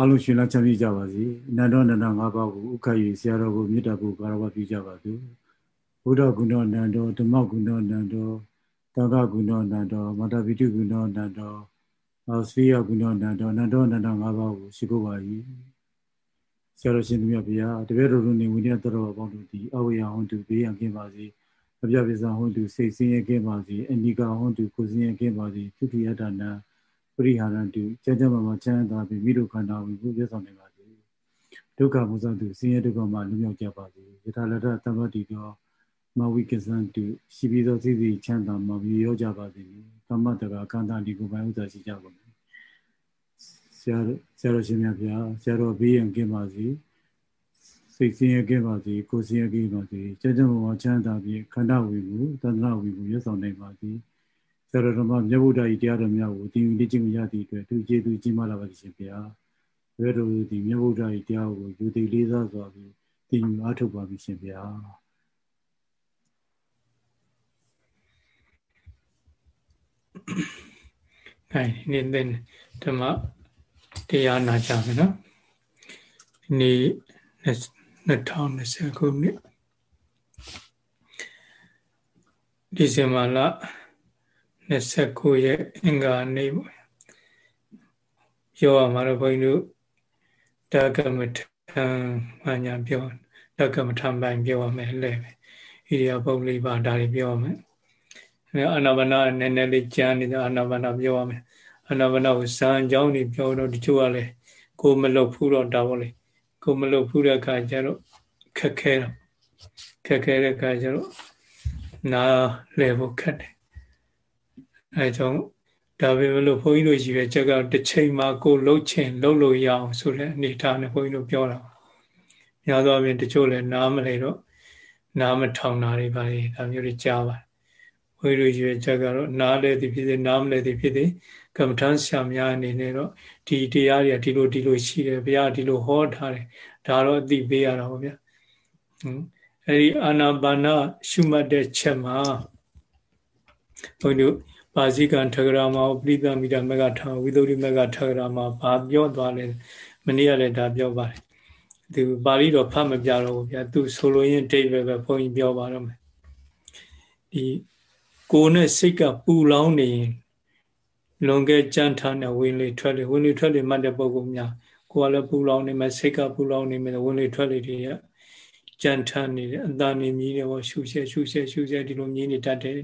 အလုံးရှင်လန်းချမ်းမြေ့ကြပါစေနန္ဒောနန္ဒ၅ပါးကိုဥက္ခယေဆရာတော်ကိုမေတ္တာပို့ကာရဝပြုကြပါစေဘုဒ္ဓဂုဏနန္ဒောဓမ္မဂုဏနန္ဒောသံဃဂုဏနန္ဒောမာတာပိတုဂုဏနန္ဒောအာစရိယဂုဏနန္ဒောနန္ဒောနန္ဒ၅ပါးကိုရှိခိုးပါ၏ဆရာတော်ရှင်သူမြတ်ဗျာတပည့်တော်တို့နေဝိနည်းတော်ပေါင်းတို့သည်အဝေယဟွန်တုဘေးရန်ကင်းပါစေအပြပိစဟွန်တုစိတ်ဆင်းရဲကင်းပါစေအနိကဟွန်တုကိုယ်ဆင်းရဲကင်းပါစေသုတိယတနာ ပရိဟာရတုကျမ်းကျမ်းမှာချမ်းသာပြီးမိတို့ခန္ဓာဝင်ကိုပြည့်စုံနိုင်ပါစေဒုက္ခမုဇ္ဇတုဆင်းရဲဒုက္ခမှလွတ်မြောက်ကြပါစေယထာလတ္တသမ္ပတိတော်မဝိကဇံတုရှိပြီးသောသိသိချမ်းသာမှာပြီးရောကြပါစေကမ္မတကကန္တာဒီကိုပိုင်ဥစ္စာရှိကြပါမယ်ဆရာဆရာတော်ရှင်မြတ်ဗျာဆရာတော်ဘေးရန်ကင်းပါစေစိတ်ဆင်းရဲကင်းပါစေကိုယ်ဆင်းရဲကင်းပါစေကျမ်းကျမ်းမှာချမ်းသာပြီးခန္ဓာဝင်ကိုသန္တနာဝင်ကိုရဆောင်နိုင်ပါစေ ဆရာတော်ဓမ္မမြတ်ဗုဒ္ဓဤတရားတော်များကိုတည်ယူလေ့ကျင့်ရသည့်အတွက်သူကျေးဇူးကြီးမားလာပါရှင်ဗျာဘယ်လိုဒီမြတ်ဗုဒ္ဓဤတရားကိုယူတည်လေးစားစွာပြီးတည်ယူအားထုတ်ပါပြီရှင်ဗျာအဲနေ့နေ့ဓမ္မတရားနာကြမယ်နော်ဒီနေ့2020ခုနှစ်ဒီဇင်ဘာလ 29ရက်အင်္ဂါနေ့ပေါ့ပြောရမှာတော့ဘုန်းကြီးတို့တက္ကမထံမညာပြောတက္ကမထံပိုင်းပြောရမယ်လဲပဲဣရိယာပုတ်လေးပါဒါတွေပြောရမယ်အဲအာနာပါနာနည်းနည်းလေးကြမ်းနေတဲ့အာနာပါနာပြောရမယ်အာနာပါနာကိုဇံကြောင်းနေပြောတော့ဒီချို့ကလည်းကိုမလုတ်ဖူးတော့တာပေါ့လေကိုမလုတ်ဖူးတဲ့အခါကျတော့ခက်ခဲတော့ခက်ခဲတဲ့အခါကျတော့နားလဲဖို့ခက်တယ် အဲကြောင့်ဒါပေမဲ့လို့ဘုန်းကြီးတို့ရှိတဲ့ချက်ကတစ်ချိန်မှာကိုလှုပ်ချင်လှုပ်လို့ရအောင်ဆိုတဲ့အနေထားနဲ့ဘုန်းကြီးတို့ပြောတာများသောအားဖြင့်တချို့လည်းနားမလဲတော့နားမထောင်တာတွေပါလေဒါမျိုးတွေကြားပါတယ်ဘုန်းကြီးတို့ရှိတဲ့ချက်ကတော့နားလဲသည်ဖြစ်စေနားမလဲသည်ဖြစ်စေကမ္မထမ်းဆရာများအနေနဲ့တော့ဒီတရားတွေကဒီလိုဒီလိုရှိတယ်ဘုရားဒီလိုဟောထားတယ်ဒါတော့အသိပေးရတာပေါ့ဗျာအဲဒီအာနာပါနရှုမှတ်တဲ့ချက်မှာဘုန်းကြီးတို့ ပါဠိကံထဂရမပရိသမီတာမကထာဝိသုဒ္ဓိမကထဂရမဘာပြောသွားလဲမနေ့ကလည်းဒါပြောပါတယ်သူပါဠိတော်ဖတ်မပြတော့ဘူးဗျာသူဆိုလိုရင်းဒိဗ္ဗေပဲဘုန်းကြီးပြောပါတော့မယ်ဒီကိုယ်နဲ့စိတ်ကပူလောင်နေရင်လွန်ခဲ့ကြမ်းထားတဲ့ဝင်လေထွက်လေဝင်လေထွက်လေမှတ်တဲ့ပုံကများကိုယ်ကလည်းပူလောင်နေမယ်စိတ်ကပူလောင်နေမယ်ဝင်လေထွက်လေတွေကကြမ်းထားနေတယ်အတန်နေမြည်တယ်ဟောရှုရှဲရှုရှဲရှုရှဲဒီလိုမြည်နေတတ်တယ်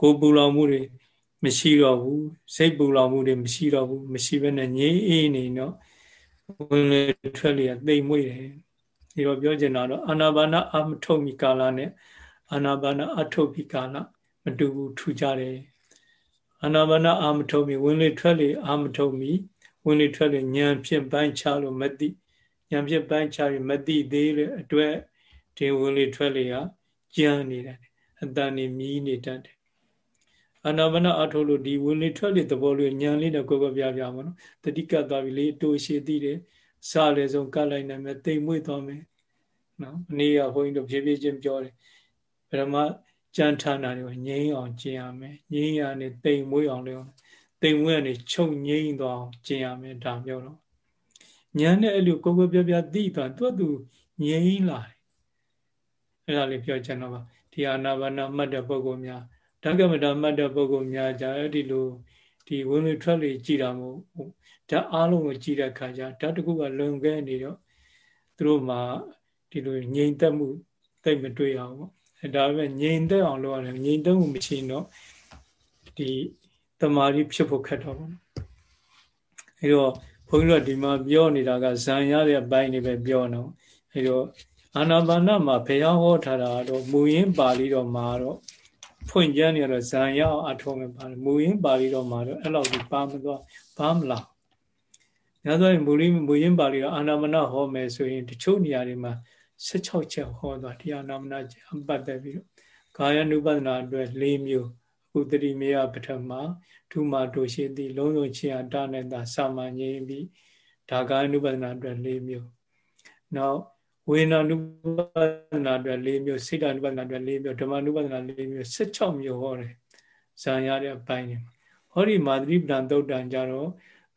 ကိုပူလောင်မှုတွေမရှိတော့ဘူးစိတ်ပူလောင်မှုတွေမရှိတော့ဘူးမရှိဘဲနဲ့ငြိမ်းအေးနေတော့ဝင်လေထွက်လေသိမ့်မွေ့တယ်ဒီတော့ပြောချင်တာတော့အာနာပါနအမထုတ်မီကာလနဲ့အာနာပါနအထုတ်ပြီးကာလမတူဘူးထူကြတယ်အာနာပါနအာမထုတ်မီဝင်လေထွက်လေအာမထုတ်မီဝင်လေထွက်လေဉာဏ်ဖြင့်ပိုင်းခြားလို့မသိဉာဏ်ဖြင့်ပိုင်းခြားပြီးမသိသေးတဲ့အတွက်ဒီဝင်လေထွက်လေကကြမ်းနေတယ်အတန်နေမြည်နေတတ်တယ် အာနာပါနအထုတ်လို့ဒီဝင်လေထွက်လေသဘောလေးဉာဏ်လေးနဲ့ကိုယ်ကိုပြပြပါနော်တတိကတ်သွားပြီလေအတူရှိသိတယ်စားလေဆုံးကတ်လိုက်နိုင်မယ်တိမ်မွေ့သွားမယ်နော်အနည်းကဘုန်းကြီးတို့ဖြည်းဖြည်းချင်းပြောတယ်ပရမကြံထာနာတွေကိုငြိမ်းအောင်ကျင့်ရမယ်ငြိမ်းရနဲ့တိမ်မွေးအောင်လုပ်တိမ်မွေးရနဲ့ချုပ်ငြိမ်းသွားအောင်ကျင့်ရမယ်ဒါပြောတော့ညာနဲ့အဲ့လိုကိုကိုပြပြသိသွားသူ့သူငြိမ်းလာတယ်အဲ့ဒါလေးပြောချင်တော့ပါဒီအာနာပါနာမှတ်တဲ့ပုဂ္ဂိုလ်များ ဓကမတာမှတ်တဲ့ပုဂ္ဂိုလ်များじゃအဲ့ဒီလိုဒီဝင်လေထွက်လေကြည်တာမို့ဓာတ်အားလုံးကိုကြည်တဲ့ခါကျဓာတ်တစ်ခုကလွန်ခဲ့နေတော့သူတို့မှာဒီလိုငြိမ်သက်မှုသိမတွေ့အောင်ပေါ့အဲဒါပဲငြိမ်သက်အောင်လုပ်ရတယ်ငြိမ်သက်မှုမရှိတော့ဒီတမာရီဖြစ်ဖို့ခက်တော့ဘူးအဲတော့ဘုန်းကြီးတို့ဒီမှာပြောနေတာကဇံရတဲ့အပိုင်းတွေပဲပြောနေအောင်အဲတော့အာနာပါနမှာဘုရားဟောထားတာတော့မူရင်းပါဠိတော်မှာတော့ ဖွင့်ကျမ်းနေတော့ဇံရအောင်အထောမယ်ပါတယ်မူရင်းပါဠိတော်မှာတော့အဲ့လောက်ဒီပါမသွားဘာမလားညဆိုရင်မူရင်းမူရင်းပါဠိတော်အာနာမနဟောမယ်ဆိုရင်တချို့နေရာတွေမှာ16ချက်ဟောသွားတရားနာမနာအပတ်သက်ပြီးတော့ကာယ ानु ပဒနာအတွက်၄မျိုးအခုတတိမေယပထမဒုမာတို့ရှိသည်လုံးစုံချင်းအတာနဲ့သာစာမငြိမ်းပြီးဒါကာယ ानु ပဒနာအတွက်၄မျိုးနောက် ဝေနာနုပဒနာအတွက်၄မျိုးစိတ်တ ानु ပဒနာအတွက်၄မျိုးဓမ္မ ानु ပဒနာ၄မျိုး16မျိုးဟောတယ်ဇာရတဲ့အပိုင်းတွေဟောဒီမာသတိပဒံသုတ်တံကြတော့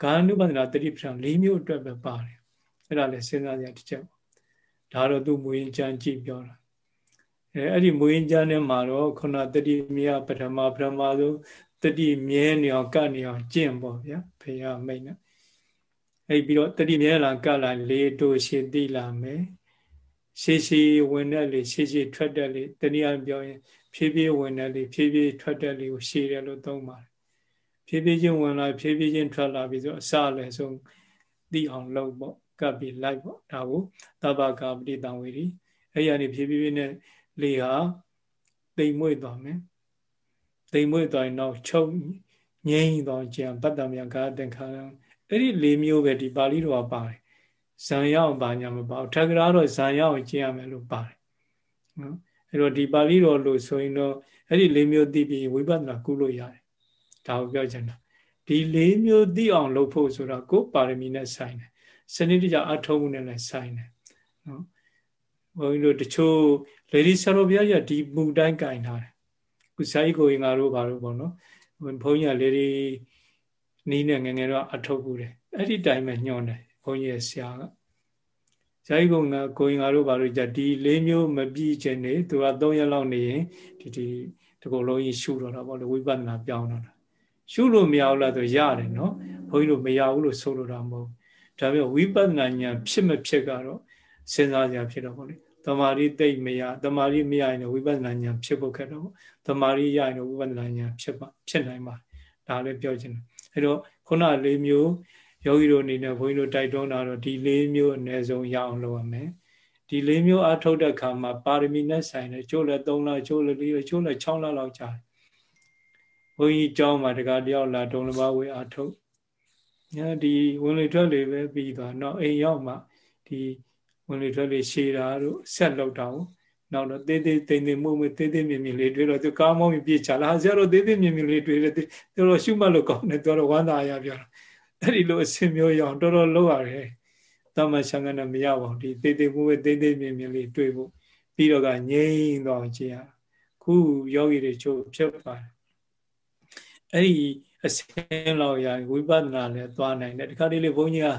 ကာနုပဒနာတတိပဋ္ဌာန်၄မျိုးအတွက်ပဲပါတယ်အဲ့ဒါလည်းစဉ်းစားကြတစ်ချက်ပေါ့ဒါတော့သူမူရင်ကြံကြည့်ပြောတာအဲအဲ့ဒီမူရင်ကြံထဲမှာတော့ခုနတတိမြတ်ပထမပထမဆုံးတတိမြဲနေအောင်ကတ်နေအောင်ကျင့်ပေါ့ဗျာဖေရမိတ်နဲ့အဲ့ပြီးတော့တတိမြဲလာကတ်လာလေတို့ရှည်သိလာမယ် ရှေးရှေးဝင်တဲ့လေရှေးရှေးထွက်တဲ့လေတနည်းအားပြောရင်ဖြည်းဖြည်းဝင်တဲ့လေဖြည်းဖြည်းထွက်တဲ့လေကိုရှေးတယ်လို့သုံးပါတယ်ဖြည်းဖြည်းချင်းဝင်လာဖြည်းဖြည်းချင်းထွက်လာပြီးဆိုအစလည်းဆုံးသိအောင်လုပ်ပေါ့ကပ်ပြီးလိုက်ပေါ့ဒါကိုသဗ္ဗကာပတိတံဝေရီအဲ့ရနေဖြည်းဖြည်းနဲ့လေဟာတိမ်မွေ့သွားမယ်တိမ်မွေ့သွားရင်တော့ချုပ်ငြိမ့်သွားခြင်းဗတ္တမြကာတင်္ခါအဲ့ဒီ၄မျိုးပဲဒီပါဠိတော်ကပါတယ် ဇံရောက်ပါညာမပါဘူးထက္ကရာတော့ဇံရောက်ကျင့်ရမယ်လို့ပါတယ်နော်အဲ့တော့ဒီပါဠိတော်လို့ဆိုရင်တော့အဲ့ဒီ၄မျိုးသိပြီးဝိပဿနာကုလို့ရတယ်ဒါကိုပြောချင်တာဒီ၄မျိုးသိအောင်လုပ်ဖို့ဆိုတော့ကိုယ်ပါရမီနဲ့ဆိုင်တယ်စနစ်တကျအထောက်မှုနဲ့လည်းဆိုင်တယ်နော်ဘုန်းကြီးတို့တချို့လေဒီဆရာတော်ဘုရားကြီးဒီမူတိုင်းကင်ထားတယ်ခုစာရိကိုရင်ငါတို့ဘာလို့ပေါ့နော်ဘုန်းကြီးကလေဒီနီးနဲ့ငငယ်တော့အထောက်ဘူးတယ်အဲ့ဒီတိုင်းပဲညွှန်တယ်ဘု န်းကြီးရဲ့ဆရာကဇာတိကုံကကိုရင်ငါတို့ဘာလို့じゃဒီ၄မျိုးမပြည့်ခြင်းနေသူက၃ရက်လောက်နေရင်ဒီဒီဒီကုလုံးကြီးရှုတော့တာပေါ့လေဝိပဿနာပြောင်းတော့တာရှုလို့မရဘူးလားဆိုရတယ်နော်ဘုန်းကြီးတို့မရဘူးလို့ဆိုလိုတာမဟုတ်ဒါပေမဲ့ဝိပဿနာဉာဏ်ဖြစ်မဖြစ်ကတော့စဉ်းစားကြဖြစ်တော့ပေါ့လေတမာရီသိမ့်မရတမာရီမရရင်ဝိပဿနာဉာဏ်ဖြစ်ဖို့ခက်တော့တမာရီရရင်ဝိပဿနာဉာဏ်ဖြစ်ပါဖြစ်နိုင်ပါဒါလည်းပြောချင်တယ်အဲတော့ခုန၄မျိုး ယောဂီတို့အနေနဲ့ဘုန်းကြီးတို့တိုက်တွန်းတာတော့ဒီ၄မျိုးအ ਨੇ ဆုံးရအောင်လုပ်ရမယ်ဒီ၄မျိုးအထုတ်တဲ့ခါမှာပါရမီနဲ့ဆိုင်တယ်ကျိုးလည်း၃လကျိုးလည်း၄လကျိုးလည်း6လလောက်ကြာတယ်ဘုန်းကြီးကျောင်းမှာတကားတယောက်လာဒုံလဘဝေအထုတ်ညာဒီဝင်လေထွက်လေပဲပြီးသွားတော့အိမ်ရောက်မှဒီဝင်လေထွက်လေရှည်တာတို့ဆက်လောက်တာကိုနောက်တော့သေးသေးတိမ်တိမ်မှုမှုသေးသေးမြင်မြင်လေးတွေ့တော့သူကားမောင်းပြီးပြေးချလာဆရာတို့သေးသေးမြင်မြင်လေးတွေ့တယ်သူတို့ရှုမှတ်လို့ကောင်းတယ်သူတို့ဝမ်းသာရပြောတာ အဲ့ဒီလိုအစင်မျိုးရအောင်တော်တော်လုပ်ရတယ်တမန်ဆောင်ကနေမရပါဘူးဒီသေးသေးမှုမှုသေးသေးမြင်မြင်လေးတွေ့ဖို့ပြီးတော့ကငြိမ့်တော့ကြည်ရခုယောဂီတွေချို့ဖြစ်ပါတယ်အဲ့ဒီအစင်းလောက်ရဝိပဿနာလည်းသွားနိုင်တယ်တခါတလေဘုန်းကြီးက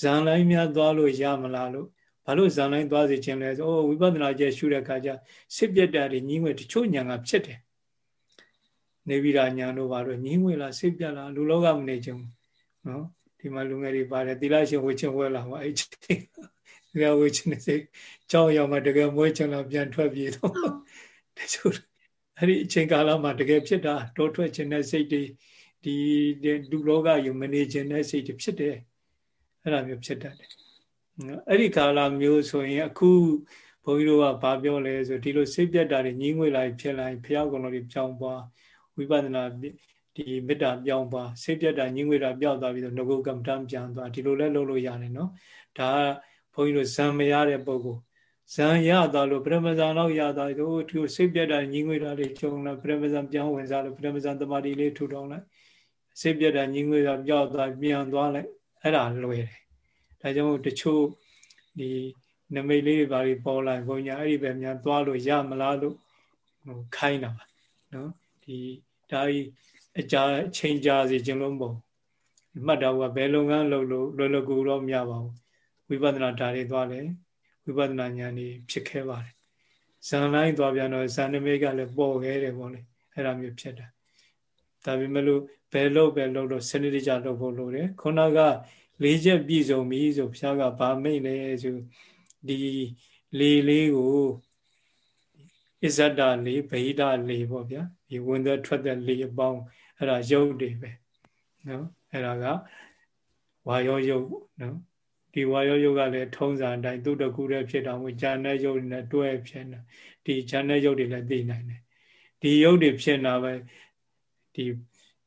ဇန်လိုင်းများသွားလို့ရမလားလို့ဘာလို့ဇန်လိုင်းသွားစီခြင်းလဲဆိုအိုးဝိပဿနာကျရှုတဲ့အခါကျစစ်ပြတ်တာတွေညင်းဝဲတချို့ညာကဖြစ်တယ်နေဗိရာညာတို့ဘာလို့ညင်းဝဲလားစစ်ပြတ်လားလူလောကမနေခြင်း နော်ဒီမှာလူငယ်တွေပါတယ်သီလရှင်ဝေချင်းဝဲလာပါအဲ့ချိန်သီလဝေချင်းနေစိတ်ကြောင်းရောက်မှတကယ်မွေးချင်လာပြန်ထွက်ပြေးတော့တချို့အဲ့ဒီအချိန်ကာလမှာတကယ်ဖြစ်တာတောထွက်ခြင်းတဲ့စိတ်တွေဒီလူလောကယူမနေခြင်းတဲ့စိတ်တွေဖြစ်တယ်အဲ့ဒါမျိုးဖြစ်တတ်တယ်အဲ့ဒီကာလမျိုးဆိုရင်အခုဘုန်းကြီးတို့ကဘာပြောလဲဆိုဒီလိုစိတ်ပြတ်တာတွေညင်းငွေလိုက်ဖြစ်လိုက်ဖျောက်ကုန်လို့ပြောင်းသွားဝိပဿနာ ဒီမေတ္တာပြောင်းသွားစိတ်ပြတ်တာညင်းငွေတာပြောက်သွားပြီးတော့ငကုကမ္မတန်ပြန်သွားဒီလိုလဲလုပ်လို့ရတယ်နော်ဒါကဘုန်းကြီးတို့ဇံမရတဲ့ပုဂ္ဂိုလ်ဇံရသွားလို့ပရမဇန်တော့ရသွားလို့ဒီစိတ်ပြတ်တာညင်းငွေတာလေးကျုံလာပရမဇန်ပြောင်းဝင်စားလို့ပရမဇန်တမာတိလေးထူထောင်လိုက်စိတ်ပြတ်တာညင်းငွေတာပြောက်သွားပြန်သွားလိုက်အဲ့ဒါလွယ်တယ်ဒါကြောင့်တချို့ဒီနမိတ်လေးတွေပါပြီးပေါ်လာဘုံညာအဲ့ဒီပဲများသွားလို့ရမလားလို့ဟိုခိုင်းတာပါနော်ဒီဒါကြီး အကြာအချိန်ကြာစီခြင်းလုံးပုံမှတ်တာကဘယ်လုပ်ငန်းလုပ်လို့လွယ်လွယ်ကူတော့မရပါဘူးဝိပဿနာဓာတ်တွေသွားတယ်ဝိပဿနာဉာဏ်တွေဖြစ်ခဲ့ပါတယ်ဇန်လိုင်းသွားပြန်တော့ဇန်နမိတ်ကလည်းပေါ်ခဲ့တယ်ပေါ့လေအဲ့ဒါမျိုးဖြစ်တာဒါပေမဲ့လို့ဘယ်လုပ်ပဲလုပ်လို့စနစ်တကျလုပ်ဖို့လိုတယ်ခုနကလေးချက်ပြည့်စုံပြီဆိုဘုရားကဗာမိတ်လဲဆိုဒီလေလေးကိုအစ္ဆဒလေးဗိဒလေးပေါ့ဗျာဒီဝင်သက်ထွက်သက်လေးအပေါင်း အဲ့ဒါရုပ်တွေပဲနော်အဲ့ဒါကဝါရောရုပ်နော်ဒီဝါရောရုပ်ကလည်းထုံးစံအတိုင်းသူတကူတည်းဖြစ်တော်မူဉာဏ်နဲ့ရုပ်တွေနဲ့တွဲဖြစ်နေဒီဉာဏ်နဲ့ရုပ်တွေလည်းသိနိုင်တယ်ဒီရုပ်တွေဖြစ်နေတာပဲဒီ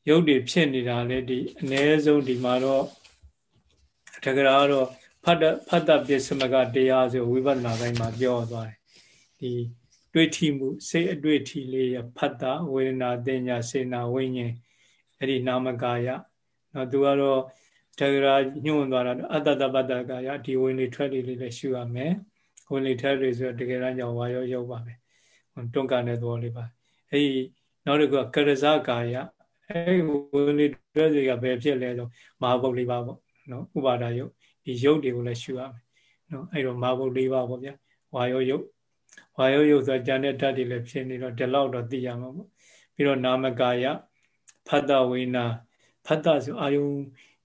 ရုပ်တွေဖြစ်နေတာလေဒီအ ਨੇ ဆုံးဒီမှာတော့တကယ်တော့ဖတ်ဖတ်တပစ္စမကတရားဆိုဝိပဿနာပိုင်းမှာပြောသွားတယ်ဒီ တွေ့ထီမှုစိတ်အတွေ့ထီလေးရဖတ်တာဝေဒနာတင်ညာစေနာဝိညာဉ်အဲ့ဒီနာမကာယနော်သူကတော့တကယ်ညွှန်သွားတာအတ္တတပတ္တကာယဒီဝင်လေထွက်လေလေးလည်းရှုရမယ်ဝင်လေထွက်လေဆိုတော့တကယ်တမ်းကြောင့်ဝါရောရောက်ပါပဲတွန့်ကန်တဲ့သဘောလေးပါအဲ့ဒီနောက်တစ်ခုကကရဇကာယအဲဝင်လေတွဲစီကဘယ်ဖြစ်လဲဆိုမဟာဘုတ်လေးပါပေါ့နော်ဥပါဒယုတ်ဒီယုတ်တွေကိုလည်းရှုရမယ်နော်အဲ့တော့မဟာဘုတ်လေးပါပေါ့ဗျာဝါယောယုတ် ဝါယောယုတ်ဆိုကြံတဲ့ဓာတ်တွေလည်းဖြစ်နေတော့ဒီလောက်တော့သိရမှာပေါ့ပြီးတော့နာမကာယဖတ်တဝိနာဖတ်တဆိုအာယုံ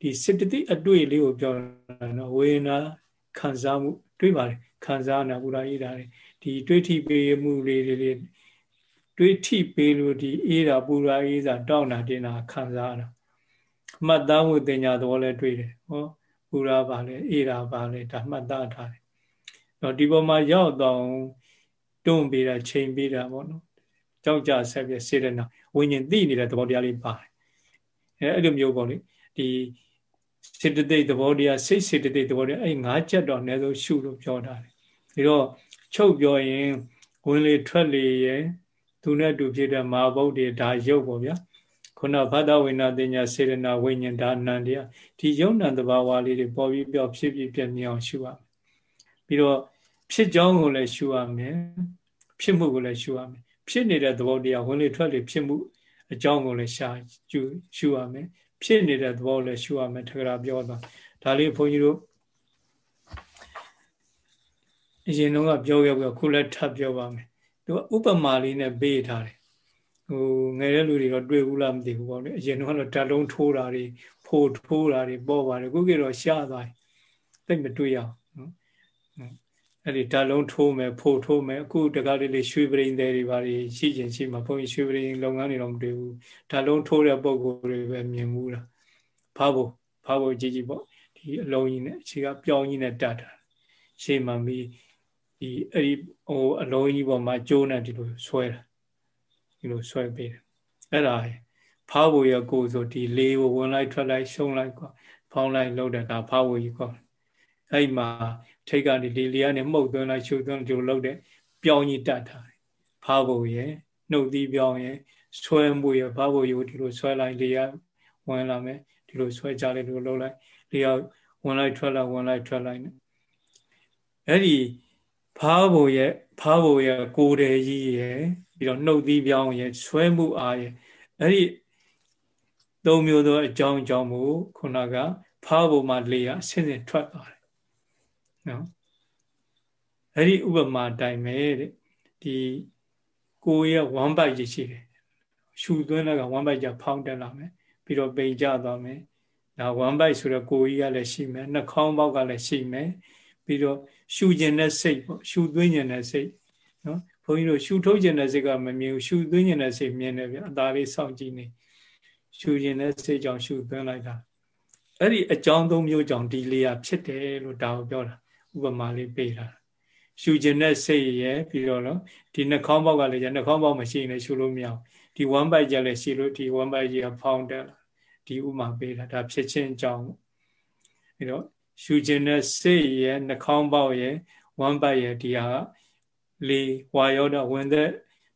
ဒီစေတသိက်အတွေ့လေးကိုပြောတာနော်ဝေနာခံစားမှုတွေ့ပါတယ်ခံစားနာဘုရားဣဒါတွေဒီတွေ့ထိပေးမှုလေးတွေတွေးထိပေးလို့ဒီအေးတာပူရာအေးစာတောက်တာတင်တာခံစားတာမှတ်သားမှုတင်ညာသဘောလဲတွေးတယ်ဟောပူရာပါလဲအေးတာပါလဲဒါမှတ်သားထားတယ်တော့ဒီပေါ်မှာရောက်တော့ တွန့်ပေးတာချိန်ပေးတာပေါ့နော်ကြောက်ကြဆက်ပြစေတနာဝိညာဉ်သိနေတဲ့သဘောတရားလေးပါတယ်အဲအဲ့လိုမျိုးပေါ့လေဒီစေတသိက်သဘောတရားစိတ်စေတသိက်သဘောတရားအဲ့ငါးချက်တော့အနည်းဆုံးရှုလို့ပြောတာတယ်ဒီတော့ချုပ်ပြောရင်ဝင်လေထွက်လေရဲ့သူနဲ့တူဖြစ်တဲ့မာဘုတ်တွေဒါရုပ်ပေါ့ဗျာခုနဘာဒဝိနာတင်ညာစေရနာဝိညာဉ်ဒါနံတရားဒီယုံနံတဘာဝလေးတွေပေါ်ပြီးပြောဖြစ်ပြီးပြည့်မြအောင်ရှုရမယ်ပြီးတော့ ဖြစ်ကြောင်းကိုလည်းရှုရမယ်ဖြစ်မှုကိုလည်းရှုရမယ်ဖြစ်နေတဲ့သဘောတရားဝင်လေထွက်လေဖြစ်မှုအကြောင်းကိုလည်းရှာရှုရမယ်ဖြစ်နေတဲ့သဘောလည်းရှုရမယ်ထကရာပြောတာဒါလေးဘုန်းကြီးတို့အရင်တော့ပြောခဲ့ပြီးခုလည်းထပ်ပြောပါမယ်သူကဥပမာလေးနဲ့ပေးထားတယ်ဟိုငယ်တဲ့လူတွေတော့တွေ့ဘူးလားမသိဘူးပေါ့လေအရင်တော့ဓာတ်လုံးထိုးတာတွေဖို့ထိုးတာတွေပေါ်ပါတယ်ခုကတော့ရှားသွားတယ်သိမတွေ့ရအောင်နော် အဲ့ဒီဓာတ်လုံးထိုးမယ်ဖို့ထိုးမယ်အခုတကားလေးလေးရွှေပရိန်တွေပါရှိချင်းရှိမှာဘုန်းကြီးရွှေပရိန်လုပ်ငန်းတွေတော့မတွေ့ဘူးဓာတ်လုံးထိုးတဲ့ပုံကိုယ်တွေပဲမြင်ဘူးလားဖားဖို့ဖားဖို့ကြီးကြီးပေါ့ဒီအလုံးကြီးနဲ့အခြေကပြောင်းကြီးနဲ့တတ်တာရှေ့မှာပြီးဒီအဲ့ဒီဟိုအလုံးကြီးပေါ်မှာကျိုးနဲ့ဒီလိုဆွဲတာဒီလိုဆွဲပေးတယ်အဲ့ဒါဖားဖို့ရကိုဆိုဒီလေးကိုဝင်လိုက်ထွက်လိုက်ရှုံးလိုက်ကွာဖောင်းလိုက်လောက်တဲ့ဒါဖားဖို့ကြီးကွာအဲ့မှာ ထိတ်ကနေလေးလေးကနေမှုတ်သွင်းလိုက်ရှုသွင်းဒီလိုလောက်တဲ့ပြောင်းကြီးတတ်ထားတယ်ဖားဖို့ရနှုတ်သီးပြောင်းရဆွဲမှုရဖားဖို့ရဒီလိုဆွဲလိုက်လေးရဝင်လာမယ်ဒီလိုဆွဲကြလိုက်ဒီလိုလောက်လိုက်လေးရဝင်လိုက်ထွက်လိုက်ဝင်လိုက်ထွက်လိုက်နဲ့အဲ့ဒီဖားဖို့ရဲ့ဖားဖို့ရဲ့ကိုယ်တယ်ကြီးရဲ့ပြီးတော့နှုတ်သီးပြောင်းရဲ့ဆွဲမှုအားရဲ့အဲ့ဒီသုံးမျိုးသောအကြောင်းအကြောင်းကိုခုနကဖားဖို့မှလေရဆင်းဆင်းထွက်သွားတယ် နော်အဲ့ဒီဥပမာတိုင်းပဲတဲ့ဒီကိုယ်ရဲ့ဝမ်းပိုက်ကြီးရှိတယ်ရှူသွင်းတဲ့ကဝမ်းပိုက်ကြဖောင်းတက်လာမယ်ပြီးတော့ပိန်ကျသွားမယ်ဒါဝမ်းပိုက်ဆိုတော့ကိုယ်ကြီးကလည်းရှိမယ်နှာခေါင်းပေါက်ကလည်းရှိမယ်ပြီးတော့ရှူကျင်တဲ့စိတ်ပေါ့ရှူသွင်းကျင်တဲ့စိတ်နော်ဘုန်းကြီးတို့ရှူထုတ်ကျင်တဲ့စိတ်ကမမြင်ဘူးရှူသွင်းကျင်တဲ့စိတ်မြင်တယ်ဗျအသာလေးစောင့်ကြည့်နေရှူကျင်တဲ့စိတ်ကြောင့်ရှူသွင်းလိုက်တာအဲ့ဒီအကြောင်းသုံးမျိုးကြောင့်ဒီလေးရဖြစ်တယ်လို့ဒါကိုပြောတာ ဥပမာလေးပေးတာရှူကျင်တဲ့စိတ်ရဲ့ပြီးတော့နော်ဒီနှာခေါင်းပေါက်ကလည်းじゃနှာခေါင်းပေါက်မရှိရင်လည်းရှူလို့မရဘူးဒီဝမ်းပိုက်ကြလည်းရှိလို့ဒီဝမ်းပိုက်ကြီးကဖောင်းတက်လာဒီဥမာပေးတာဒါဖြစ်ချင်းအကြောင်းအဲ့တော့ရှူခြင်းတဲ့စိတ်ရဲ့နှာခေါင်းပေါက်ရဲ့ဝမ်းပတ်ရဲ့ဒီဟာလေဝါယောဒဝင်တဲ့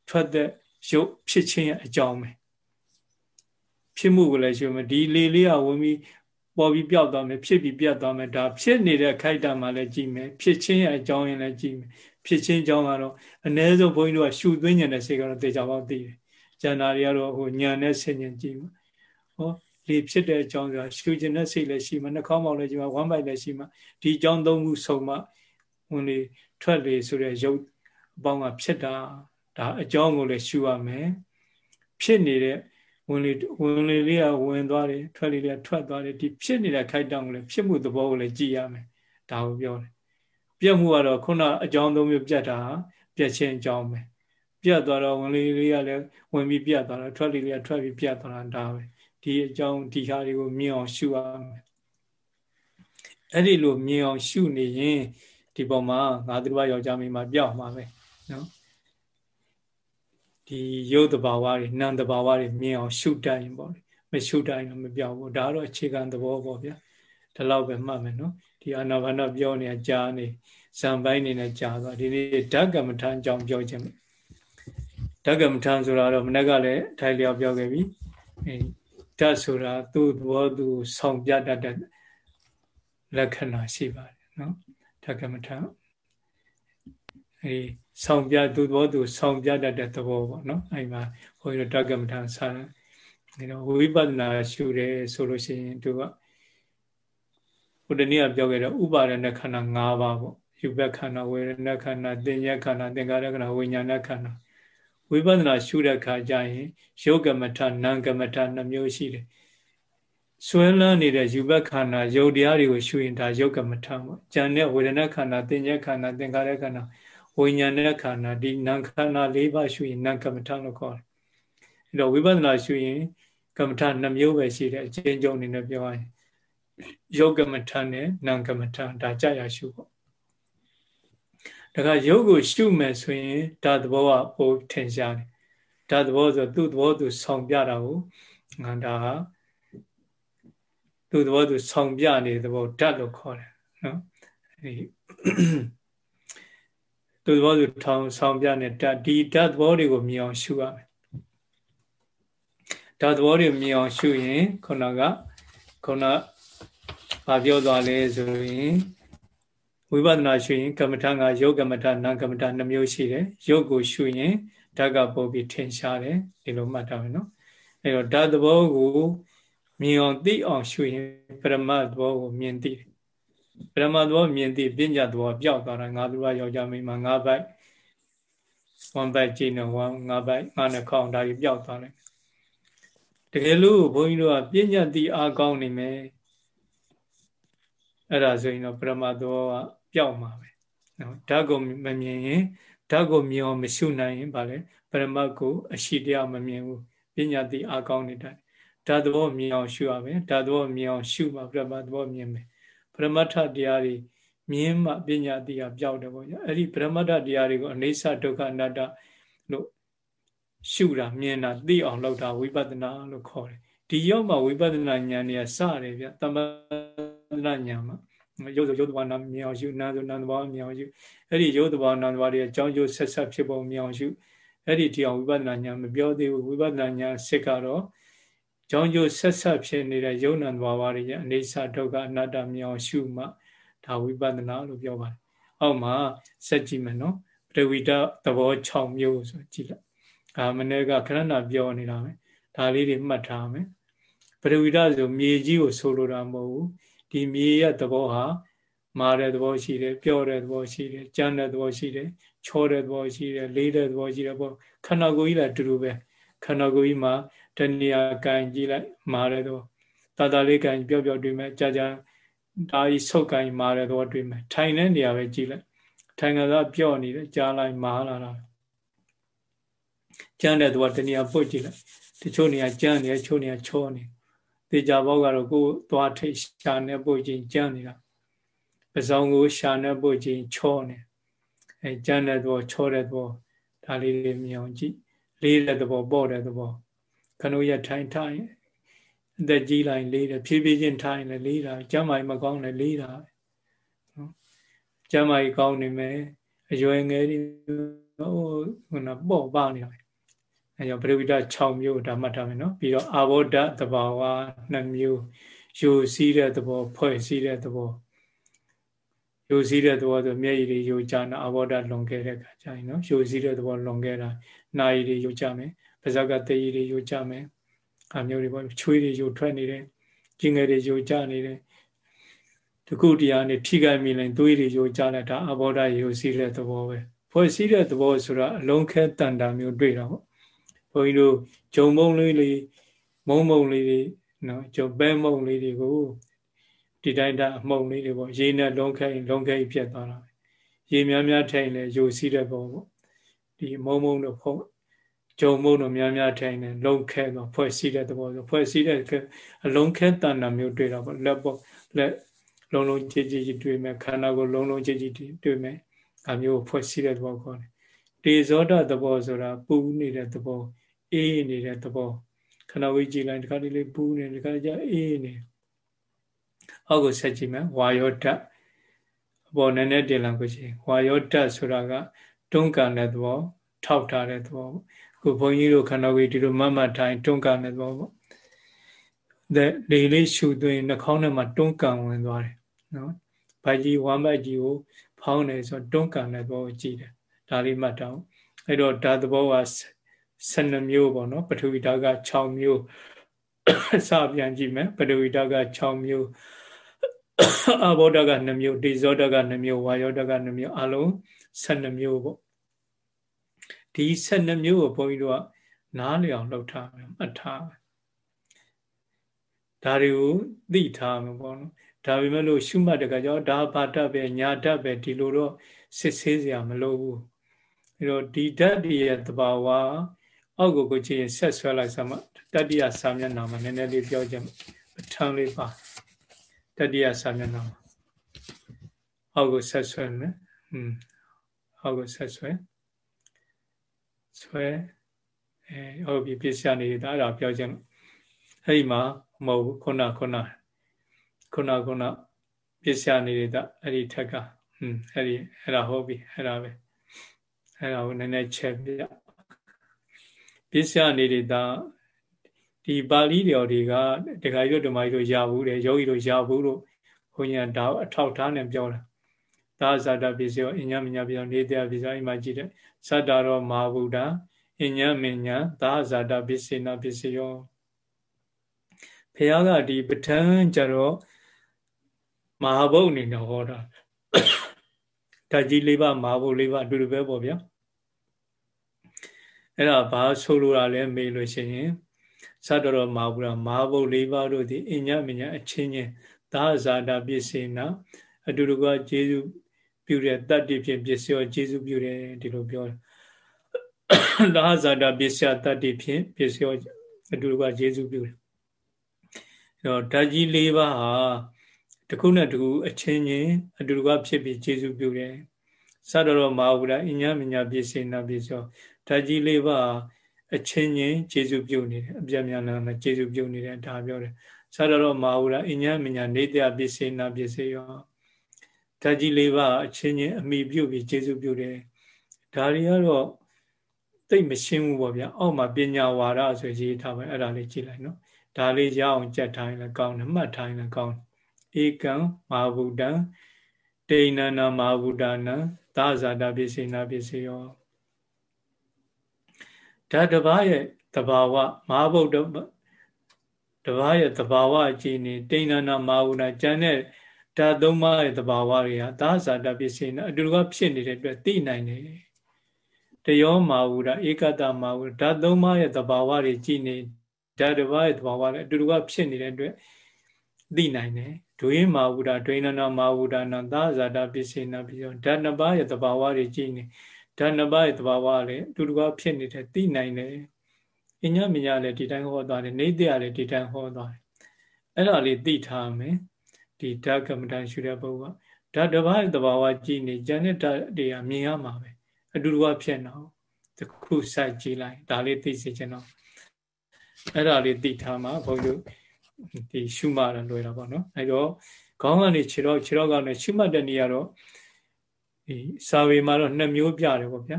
ထွက်တဲ့ရုပ်ဖြစ်ခြင်းရဲ့အကြောင်းပဲဖြစ်မှုကိုလည်းရှုမယ်ဒီလေလေးကဝင်ပြီး ပေါ်ပြီးပြောက်သွားမယ်ဖြစ်ပြီးပြတ်သွားမယ်ဒါဖြစ်နေတဲ့ခိုက်တာမှလည်းကြည့်မယ်ဖြစ်ခြင်းရဲ့အကြောင်းရင်လည်းကြည့်မယ်ဖြစ်ခြင်းအကြောင်းကတော့အ ਨੇ ဆုံးဘုန်းကြီးတို့ကရှုသွင်းဉာဏ်နဲ့စိတ်ကတော့တေချာပေါက်သိတယ်ကျန်တာတွေကတော့ဟိုဉာဏ်နဲ့ဆင်ញင်ကြည့်မှာဟောလေဖြစ်တဲ့အကြောင်းဆိုတာရှုခြင်းနဲ့စိတ်လည်းရှိမှာနှာခေါင်းပေါက်လည်းရှိမှာဝမ်းပိုက်လည်းရှိမှာဒီအကြောင်းသုံးခုစုံမှဝင်လေထွက်လေဆိုတဲ့ရုပ်အပေါင်းကဖြစ်တာဒါအကြောင်းကိုလည်းရှုရမယ်ဖြစ်နေတဲ့ ဝင်လေဝင်လေလေးကဝင်သွားတယ်ထွက်လေလေးကထွက်သွားတယ်ဒီဖြစ်နေတဲ့ခိုက်တောင်ကိုလည်းဖြစ်မှုသဘောကိုလည်းကြည့်ရမယ်ဒါကိုပြောတယ်ပြတ်မှုကတော့ခုနအကြောင်းသုံးမျိုးပြတ်တာပြတ်ခြင်းအကြောင်းပဲပြတ်သွားတော့ဝင်လေလေးကလည်းဝင်ပြီးပြတ်သွားတော့ထွက်လေလေးကထွက်ပြီးပြတ်သွားတာဒါပဲဒီအကြောင်းဒီဟာတွေကိုမြင်အောင်ရှုရမယ်အဲ့ဒီလိုမြင်အောင်ရှုနေရင်ဒီပေါ်မှာငါသူတော်ယောက်ျားမိန်းမပြောက်မှာပဲနော် ဒီရုပ်တဘာဝတွေနာမ်တဘာဝတွေမြင်အောင်ရှုတတ်ရင်ပေါ့လေမရှုတတ်ရင်တော့မပြောက်ဘူးဒါတော့အခြေခံသဘောပေါ့ဗျာဒီလောက်ပဲမှတ်မယ်နော်ဒီအာနာပါနပြောနေတာကြားနေဇံပိုင်းနေနဲ့ကြားသွားဒီနေ့ဓကမ္မထံအကြောင်းပြောခြင်းဓကမ္မထံဆိုတာတော့မနေ့ကလည်းထိုင်လျောက်ပြောခဲ့ပြီအဲဓာတ်ဆိုတာသူ့ဘောသူဆောင်ပြတတ်တဲ့လက္ခဏာရှိပါတယ်နော်ဓကမထအဲ ဆောင်ပြသူ့ဘောသူဆောင်ပြတတ်တဲ့သဘောပေါ့နော်အဲဒီမှာဘုန်းကြီးတို့ဓကမထဆာဒါတော့ဝိပဿနာရှုတယ်ဆိုလို့ရှိရင်သူကဘုဒ္ဓနည်းကပြောခဲ့တော့ဥပါဒณะခန္ဓာ၅ပါးပေါ့ယူဘက်ခန္ဓာဝေဒနာခန္ဓာသင်္ညခန္ဓာသင်္ခါရခန္ဓာဝိညာဏခန္ဓာဝိပဿနာရှုတဲ့အခါကျရင်ယောဂမထနာဂမထနှမျိုးရှိတယ်ဆွဲလန်းနေတဲ့ယူဘက်ခန္ဓာယုတ်တရားတွေကိုရှုရင်ဒါယုတ်ကမထပေါ့။ဉာဏ်နဲ့ဝေဒနာခန္ဓာသင်္ညခန္ဓာသင်္ခါရခန္ဓာ ဝိညာဉ်နဲ့ခန္ဓာဒီနာခန္ဓာ၄ပါးရှုရင်နာကမ္မထလို့ခေါ်တယ်။အဲတော့ဝိပဿနာရှုရင်ကမ္မထနှမျိုးပဲရှိတယ်အချင်းချင်းအနေနဲ့ပြောရရင်ယောကမ္မထနဲ့နာကမ္မထဒါကြာရရှုပေါ့။ဒါကယုတ်ကိုရှုမယ်ဆိုရင်ဒါသဘောကပိုထင်ရှားတယ်။ဒါသဘောဆိုသူ့သဘောသူဆောင်ပြတာကိုငါဒါဟာသူ့သဘောသူဆောင်ပြနေတဲ့သဘောဓာတ်လို့ခေါ်တယ်နော်။အဲဒီ သူသဘောသူထောင်ဆောင်ပြတဲ့ဓာတ်ဒီဓာတ်သဘောတွေကိုမြင်အောင်ရှုရမယ်ဓာတ်သဘောတွေမြင်အောင်ရှုရင်ခုနကခုနဘာပြောသွားလဲဆိုရင်ဝိပဿနာရှုရင်ကမ္မထကယောကမ္မထနာကမ္မထနှမျိုးရှိတယ်ယုတ်ကိုရှုရင်ဓာတ်ကပုံပြီးထင်ရှားတယ်ဒီလိုမှတ်ထားမယ်နော်အဲတော့ဓာတ်သဘောကိုမြင်အောင်သိအောင်ရှုရင်ပရမတ်သဘောကိုမြင်သိတယ် ပရမသဘောမြင်သိပညာသဘောပျောက်သွားတာငါသူကယောက်ျားမိန်းမငါးဘိုက်ဝမ်ဘိုက်ကြည့်နေဝမ်ငါးဘိုက်ငါးနှခေါင်းဒါကြီးပျောက်သွားတယ်တကယ်လို့ဘုန်းကြီးတို့ကပညာသိအားကောင်းနေမယ်အဲ့ဒါဆိုရင်တော့ပရမသဘောကပျောက်မှာပဲနော်ဓာတ်ကိုမမြင်ရင်ဓာတ်ကိုမြင်အောင်မရှုနိုင်ရင်ဗာလေပရမတ်ကိုအရှိတရားမမြင်ဘူးပညာသိအားကောင်းနေတဲ့ဓာတ်သဘောမြင်အောင်ရှုရမယ်ဓာတ်သဘောမြင်အောင်ရှုမှပရမတ်သဘောမြင်မယ်ပ ရမတ္ထတရားတွေမြင်မှပညာတရားပြောက်တယ်ပေါ့ဗျာအဲ့ဒီပရမတ္ထတရားတွေကိုအနေဆဒုက္ခအနတ္တလို့ရှုတာမြင်တာသိအောင်လုပ်တာဝိပဿနာလို့ခေါ်တယ်ဒီရောက်မှဝိပဿနာဉာဏ်တွေကစတယ်ဗျသမထနာဉာဏ်မှာရုပ်ဆိုရုပ်တဘာနာမြင်အောင်ရှုနာဆိုနာတဘာမြင်အောင်ရှုအဲ့ဒီရုပ်တဘာနာတဘာတွေအကြောင်းကျိုးဆက်ဆက်ဖြစ်ပုံမြင်အောင်ရှုအဲ့ဒီဒီအောင်ဝိပဿနာဉာဏ်မပြောသေးဘူးဝိပဿနာဉာဏ်စစ်ကတော့ ကြောင်းကျိုးဆက်ဆက်ဖြစ်နေတဲ့ယုံနံဘာဝတွေရဲ့အနေစာဒုက္ခအနတ္တမြောင်ရှုမှဒါဝိပဿနာလို့ပြောပါတယ်။အောက်မှာဆက်ကြည့်မယ်နော်။ပရဝိတသဘော6မျိုးဆိုကြည့်လိုက်။ဒါမနေ့ကခဏနာပြောနေတာပဲ။ဒါလေးတွေမှတ်ထားမယ်။ပရဝိတဆိုမြေကြီးကိုဆိုလိုတာမဟုတ်ဘူး။ဒီမြေရဲ့သဘောဟာမာတဲ့သဘောရှိတယ်၊ပြောတဲ့သဘောရှိတယ်၊ကြမ်းတဲ့သဘောရှိတယ်၊ချောတဲ့သဘောရှိတယ်၊လေးတဲ့သဘောရှိတယ်ပေါ့ခန္ဓာကိုယ်ကြီးလည်းအတူတူပဲခန္ဓာကိုယ်ကြီးမှာ တဏှာကင်ကြည့်လိုက်မာတယ်တော့တာတာလေးကင်ပြော့ပြော့တွေ့မယ်ကြာကြာဒါကြီးဆုတ်ကင်မာတယ်တော့တွေ့မယ်ထိုင်တဲ့နေရာပဲကြည့်လိုက်ထိုင်ကစားပြော့နေတယ်ကြားလိုက်မာလာတာကျန်းတဲ့တော့တဏှာပုတ်ကြည့်လိုက်တချို့နေရာကျန်းနေတချို့နေရာချောနေတေချာဘောက်ကတော့ကိုယ်သွားထိတ်ရှာနေပုတ်ချင်းကျန်းနေတာပစောင်းကိုရှာနေပုတ်ချင်းချောနေအဲကျန်းတဲ့တော့ချောတဲ့တော့ဒါလေးတွေမြင်အောင်ကြည့်လေးတဲ့သဘောပေါ့တဲ့သဘော ခဏရထိုင်ထိုင်အသက်ကြီးလိုက်လေးတယ်ဖြည်းဖြည်းချင်းထိုင်လဲလေးတာကျမ်းမာရေးမကောင်းလဲလေးတာနော်ကျမ်းမာရေးကောင်းနေမယ်အရွယ်ငယ်တွေဟိုခုနပေါ့ပါနေတာပဲအဲကြောင့်ပရိဝိဒ6မျိုးဒါမှတ်ထားမယ်နော်ပြီးတော့အာဘောဓသဘာဝ2မျိုးယူစည်းတဲ့သဘော ဖွဲ့စည်းတဲ့သဘောယူစည်းတဲ့သဘောဆိုမျက်ရည်တွေယူကြနာအာဘောဓလွန်ခဲ့တဲ့အခါကျရင်နော်ယူစည်းတဲ့သဘောလွန်ခဲ့တာနာရီတွေယူကြမယ် ပါဇက်ကတည်ရည်တွေယိုကြမယ်အမျိုးတွေပေါ့ချွေးတွေယိုထွက်နေတယ်ကျင်ငယ်တွေယိုကြနေတယ်တခုတရားနဲ့ထိခိုက်မိရင်သွေးတွေယိုကြတယ်ဒါအဘောဓယိုစီးတဲ့သဘောပဲဖွဲ့စည်းတဲ့သဘောဆိုတာအလုံးခဲတန်တာမျိုးတွေ့တာပေါ့ဘုန်းကြီးတို့ဂျုံမုံလေးလေးမုံမုံလေးတွေနော်ဂျုံပဲမုံလေးတွေကိုဒီတိုင်းတာအမှုံလေးတွေပေါ့ရေနဲ့လုံးခဲလုံးခဲပြတ်သွားတာရေများများထိုင်လဲယိုစီးတဲ့ပုံပေါ့ဒီမုံမုံတို့ဖုံး ဂျုံမုံတို့များများထိုင်နေလုံခဲတော့ဖွဲ့စည်းတဲ့သဘောဆိုဖွဲ့စည်းတဲ့အလုံးခဲတဏ္ဍာမျိုးတွေ့တော့လက်ပေါ်လက်လုံးလုံးကြည်ကြည်တွေ့မယ်ခန္ဓာကိုယ်လုံးလုံးကြည်ကြည်တွေ့မယ်အမျိုးဖွဲ့စည်းတဲ့သဘောခေါ်တယ်တေဇောဒသဘောဆိုတာပူနေတဲ့သဘောအေးနေတဲ့သဘောခန္ဓာဝိကြည်လိုက်တခါတလေပူနေတခါကျအေးနေအောက်ကိုဆက်ကြည့်မယ်ဝါယောဓာတ်အပေါ်နည်းနည်းတင်လာကိုရှိဝါယောဓာတ်ဆိုတာကတွန်းကန်တဲ့သဘောထောက်ထားတဲ့သဘော ခုဘုန်းကြီးတို့ခန္ဓာကိုယ်ဒီလိုမတ်မတ်ထိုင်တွန်းကန်တဲ့သဘောပေါ့တဲ့လေလေးရှူသွင်းနှာခေါင်းထဲမှာတွန်းကန်ဝင်သွားတယ်နော်ဘိုက်ကြီးဝမ်းဘက်ကြီးကိုဖောင်းတယ်ဆိုတွန်းကန်တဲ့သဘောကိုကြည့်တယ်ဒါလေးမှတ်တော့အဲ့တော့ဓာတ်သဘောက12မျိုးပေါ့နော်ပထဝီဓာတ်က6မျိုးစပြန်ကြည့်မယ်ပဒဝိတက6မျိုးအဘောဓက2မျိုးဒေဇောဓက2မျိုးဝါယောဓက2မျိုးအလုံး12မျိုးပေါ့ ဒီ12မျိုးကိုဘုန်းကြီးတို့ကနားလည်အောင်လုပ်ထားမယ်မှတ်ထားမယ်ဒါတွေကိုသိထားမယ်ပေါ့နော်ဒါပေမဲ့လို့ရှုမှတ်တကကြောဒါဘာတတ်ပဲညာတတ်ပဲဒီလိုတော့စစ်ဆေးစရာမလိုဘူးအဲတော့ဒီဓာတ်တွေရဲ့သဘာဝအောက်ကိုကိုကြည့်ရင်ဆက်ဆွဲလိုက်စမ်းတတ္တိယစာမျက်နှာမှာနည်းနည်းလေးပြောကြမယ်ပဋ္ဌာန်းလေးပါတတ္တိယစာမျက်နှာမှာအောက်ကိုဆက်ဆွဲမယ်อืมအောက်ကိုဆက်ဆွဲ ဆွဲအဲဟုတ်ပြီပြစ်စရာနေတာအဲ့ဒါပြောခြင်းအဲ့ဒီမှာမဟုတ်ဘူးခုနခုနခုနခုနပြစ်စရာနေတာအဲ့ဒီထက်ကอืมအဲ့ဒီအဲ့ဒါဟုတ်ပြီအဲ့ဒါပဲအဲ့ဒါကိုနည်းနည်းချက်ပြပြစ်စရာနေတာဒီပါဠိတော်တွေကဒကာကြီးတို့ဓမ္မကြီးတို့ရဘူးတယ်ယောဂီတို့ရဘူးလို့ဘုန်းကြီးကဒါအထောက်ထားနဲ့ပြောတာသာဇာတပစ္စယောအညမညာပစ္စယောနေတဲ့ပစ္စယောအိမ်မှာကြည့်တယ် သတ္တရောမဟာဗုဒ္ဓအညမညာသာဇာတပစ္စေနာပစ္စယောဘုရားကဒီပဋ္ဌာန်းကြတော့မဟာဘုတ်အနေနဲ့ဟောတာဓာတ်ကြီး၄ပါးမဟာဘုတ်၄ပါးအတူတူပဲပေါ့ဗျာအဲ့ဒါဘာဆိုလိုတာလဲမေးလို့ရှိရင်သတ္တရောမဟာဗုဒ္ဓမဟာဘုတ်၄ပါးတို့သည်အညမညာအချင်းချင်းသာဇာတပစ္စေနာအတူတူကကျေစု ပြုတဲ့တတ္တိဖြင့်ပစ္စယောကျေစုပြုတယ်ဒီလိုပြောတယ်လာဇာတာပစ္စယတတ္တိဖြင့်ပစ္စယောအတူတူကကျေစုပြုတယ်အဲတော့ဓာကြီး၄ပါးဟာတစ်ခုနဲ့တစ်ခုအချင်းချင်းအတူတူကဖြစ်ပြီးကျေစုပြုတယ်စတော်မဟာဝုဒအညမညာပစ္စေနာပစ္စယောဓာကြီး၄ပါးအချင်းချင်းကျေစုပြုနေတယ်အပြတ်များနာကျေစုပြုနေတယ်ဒါပြောတယ်စတော်မဟာဝုဒအညမညာနေတ္တပစ္စေနာပစ္စယော ဓာတ်ကြီးလေးပါအချင်းချင်းအမိပြုတ်ပြီးကျေစုပြုတယ်ဒါတွေကတော့သိမရှင်းဘူးပေါ့ဗျာအောက်မှာပညာဝါဒဆိုရေးထားပဲအဲ့ဒါလေးကြည့်လိုက်နော်ဒါလေးရအောင်ကြက်ထားရင်လည်းကောင်းတယ်မှတ်ထားရင်လည်းကောင်းတယ်ဧကံမဟာဗုဒ္ဓံတေနနာမဟာဗုဒ္ဓနာသာဇာတာပစ္စေနာပစ္စယောဓာတ်တစ်ပါးရဲ့တဘာဝမဟာဗုဒ္ဓတဘာရဲ့တဘာဝအကြည့်နေတေနနာမဟာဗုဒ္ဓကျန်တဲ့ ဓာတ်သုံးပါးရဲ့သဘာဝတွေကသာဇာတပစ္စေနဲ့အတူတူကဖြစ်နေတဲ့အတွက်သိနိုင်တယ်တယောမာဝုဒဧကတမာဝုဓာတ်သုံးပါးရဲ့သဘာဝတွေကြည့်နေဓာတ်တစ်ပါးရဲ့သဘာဝလည်းအတူတူကဖြစ်နေတဲ့အတွက်သိနိုင်တယ်ဒွေမာဝုဒဒွေနနာမာဝုဒနာသာဇာတပစ္စေနာပြီးတော့ဓာတ်နှစ်ပါးရဲ့သဘာဝတွေကြည့်နေဓာတ်နှစ်ပါးရဲ့သဘာဝလည်းအတူတူကဖြစ်နေတဲ့သိနိုင်တယ်အညမညာလည်းဒီတိုင်းဟောသွားတယ်နေတ္တရလည်းဒီတိုင်းဟောသွားတယ်အဲ့ဒါလေးသိထားမယ် ဒီဓာတ်ကမ္မဋ္ဌာန်းရှုတဲ့ပုဂ္ဂိုလ်ကဓာတ်တစ်ပါးရဲ့သဘာဝကြည့်နေဉာဏ်နဲ့ဓာတ်တွေကမြင်ရမှာပဲအတူတူကဖြစ်နေအောင်တခုစိုက်ကြည့်လိုက်ဒါလေးသိစေချင်တော့အဲ့ဒါလေးသိထားမှာဘုန်းကြီးဒီရှုမှတ်ရလွယ်တာပေါ့နော်အဲ့တော့ခေါင်းကနေခြေတော့ခြေတော့ကနေရှုမှတ်တဲ့နေရာတော့ဒီစာဝေမှာတော့နှစ်မျိုးပြတယ်ပေါ့ဗျာ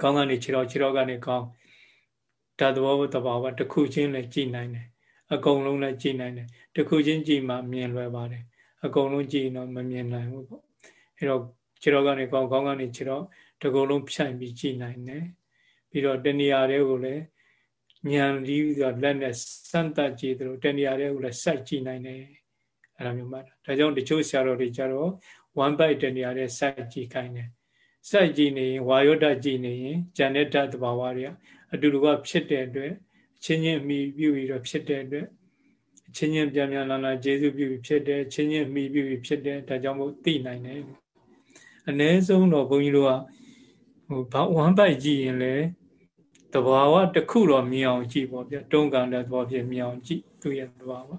ခေါင်းကနေခြေတော့ခြေတော့ကနေခေါင်းဓာတ်သဘောသဘာဝတစ်ခုချင်းလည်းကြည့်နိုင်တယ်အကုန်လုံးလည်းကြည့်နိုင်တယ် တခုချင်းကြည့်မှမြင်လွယ်ပါတယ်အကုန်လုံးကြည့်တော့မမြင်နိုင်ဘူးပေါ့အဲတော့ခြေတော်ကနေကောင်းကောင်းကနေခြေတော်တကုံလုံးဖြန့်ပြီးကြည့်နိုင်တယ်ပြီးတော့တဏှာတွေကိုလည်းဉာဏ်ကြီးဆိုလက်နဲ့စမ်းသပ်ကြည့်သလိုတဏှာတွေကိုလည်းစိုက်ကြည့်နိုင်တယ်အဲလိုမျိုးမှဒါကြောင့်တချို့ဆရာတော်တွေကြတော့ one byte တဏှာတွေစိုက်ကြည့်ခိုင်းတယ်စိုက်ကြည့်နေရင်ဝါယောဓာတ်ကြည့်နေရင်ဉာဏ်နဲ့ဓာတ်တဘာဝတွေကအတူတူကဖြစ်တဲ့အတွက်အချင်းချင်းအမိပြုပြီးတော့ဖြစ်တဲ့အတွက်အ ချင်းချင်းပြန်ပြန်လာလာကျေစုပြုပြီးဖြစ်တယ်ချင်းချင်းအမိပြုပြီးဖြစ်တယ်ဒါကြောင့်မို့သိနိုင်တယ်အ ਨੇ ဆုံးတော့ဘုန်းကြီးတို့ကဟိုဘာဝမ်းပိုက်ကြည့်ရင်လေတဘာဝတစ်ခုတော့မြင်အောင်ကြည့်ပေါ့ဗျတုံးကန်တဲ့သဘောဖြစ်မြင်အောင်ကြည့်သူရဲ့သဘာဝ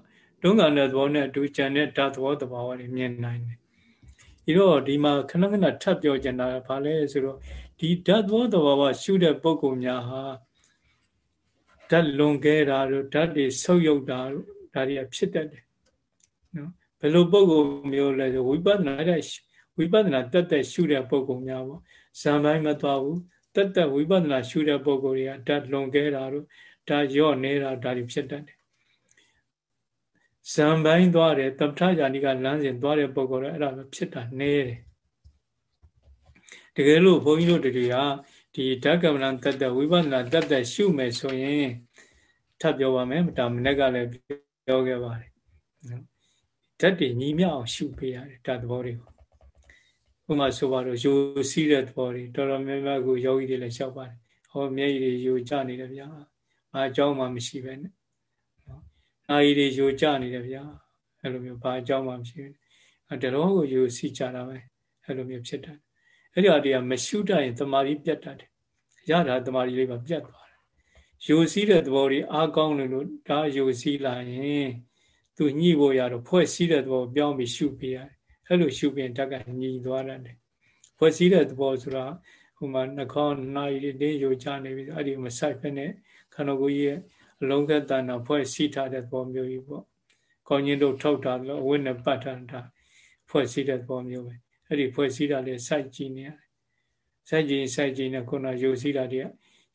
တုံးကန်တဲ့သဘောနဲ့အတူကြံတဲ့ဓာတ်သဘောသဘာဝတွေမြင်နိုင်တယ်ဒီတော့ဒီမှာခဏခဏထပ်ပြောချင်တာကဘာလဲဆိုတော့ဒီဓာတ်သဘောသဘာဝရှုတဲ့ပုံကုများဟာဓာတ်လွန်ခဲ့တာတို့ဓာတ်တွေဆုပ်ယုပ်တာတို့ ဒါတွေဖြစ်တတ်တယ်နော်ဘယ်လိုပုံကုမျိုးလဲဆိုဝိပဿနာတဲ့ဝိပဿနာတက်တက်ရှုတဲ့ပုံကုများပေါ့ဇံပိုင်းမသွားဘူးတက်တက်ဝိပဿနာရှုတဲ့ပုံကုတွေကဓာတ်လွန်ခဲ့တာတို့ဓာတ်ရော့နေတာဒါတွေဖြစ်တတ်တယ်ဇံပိုင်းသွားတယ်တပ္ပထာယာနိကလမ်းစဉ်သွားတဲ့ပုံကုတွေအဲ့ဒါပဲဖြစ်တာနည်းတယ်တကယ်လို့ဘုန်းကြီးတို့တွေကဒီဓကမ္မဏတက်တက်ဝိပဿနာတက်တက်ရှုမယ်ဆိုရင်ထပ်ပြောပါမယ်ဒါမနေ့ကလည်း ပြောခဲ့ပါတယ်နော်ဓာတ်တွေညီမြအောင်ရှုပေးရတယ်ဒါသဘောတွေကိုဥပမာဆိုပါတော့ယိုစီးတဲ့သဘောတွေတော်တော်များများကိုယောဂီတွေလည်းလျှောက်ပါတယ်ဟောမျက်ရည်တွေယိုကျနေတယ်ဗျာဘာအကြောင်းမှမရှိပဲနဲ့နော်နာရီတွေယိုကျနေတယ်ဗျာအဲ့လိုမျိုးဘာအကြောင်းမှမရှိဘူးအဲတတော်ကိုယိုစီးကြတာပဲအဲ့လိုမျိုးဖြစ်တယ်အဲ့ဒီအတေးကမရှုတတ်ရင်တမာရီပြတ်တတ်တယ်ရတာတမာရီလေးပါပြတ်သွားတ ယ်ယိုစီးတဲ့သဘောတွေအားကောင်းလို့လို့ဒါယိုစီးလာရင်သူညှိဖို့ရတော့ဖွဲ့စည်းတဲ့သဘောပြောင်းပြီးရှုပေးရတယ်အဲ့လိုရှုပြင်တက်ကညီသွားတယ်ဖွဲ့စည်းတဲ့သဘောဆိုတာဟိုမှာနှာခေါင်းနှာရည်တွေယိုချနေပြီအဲ့ဒီမဆိုင်ဖက်နဲ့ခန္ဓာကိုယ်ကြီးရဲ့အလုံးသက်တဏ္ဍဖွဲ့စည်းထားတဲ့သဘောမျိုးကြီးပေါ့ကောင်းချင်းတို့ထုတ်တာလို့အဝိနဲ့ပတ်ထားတာဖွဲ့စည်းတဲ့သဘောမျိုးပဲအဲ့ဒီဖွဲ့စည်းတာလေးစိုက်ကြည့်နေရတယ်စိုက်ကြည့်စိုက်ကြည့်နေခုနယိုစည်းတာတွေက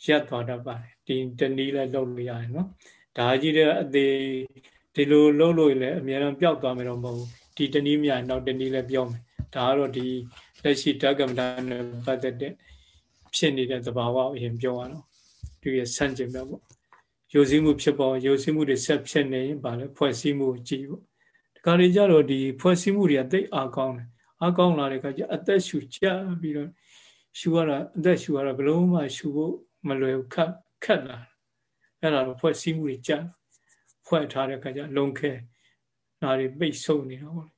ရပ်သွားတတ်ပါတယ် ဒီတနည်းလဲလုပ်လို့ရတယ်နော်ဒါကြီးတဲ့အသေးဒီလိုလုပ်လို့လည်းအများအားပျောက်သွားမယ်တော့မဟုတ်ဘူးဒီတနည်းများနောက်တနည်းလည်းပြောမယ်ဒါကတော့ဒီလက်ရှိဓကမ္မဋ္ဌာန်းနဲ့ပတ်သက်တဲ့ဖြစ်နေတဲ့သဘာဝအရင်ပြောရအောင်ဒီရဆန့်ကျင်ပဲပေါ့ယိုစည်းမှုဖြစ်ပေါ်ယိုစည်းမှုတွေဆက်ဖြစ်နေရင်ဗာလဲဖွဲ့စည်းမှုကြည့်ပေါ့ဒီကနေ့ကျတော့ဒီဖွဲ့စည်းမှုတွေကသိအားကောင်းတယ်အားကောင်းလာတဲ့အခါကျအသက်ရှူကြပြီးတော့ရှူရတာအသက်ရှူရတာဘလို့မှရှူဖို့မလွယ်ဘူးခက် ခက်လာအဲ့ဒါတော့ဖွဲ့စည်းမှုတွေကြာဖွဲ့ထားတဲ့အခါကျလုံခဲနာတွေပိတ်ဆို့နေတာပေါ့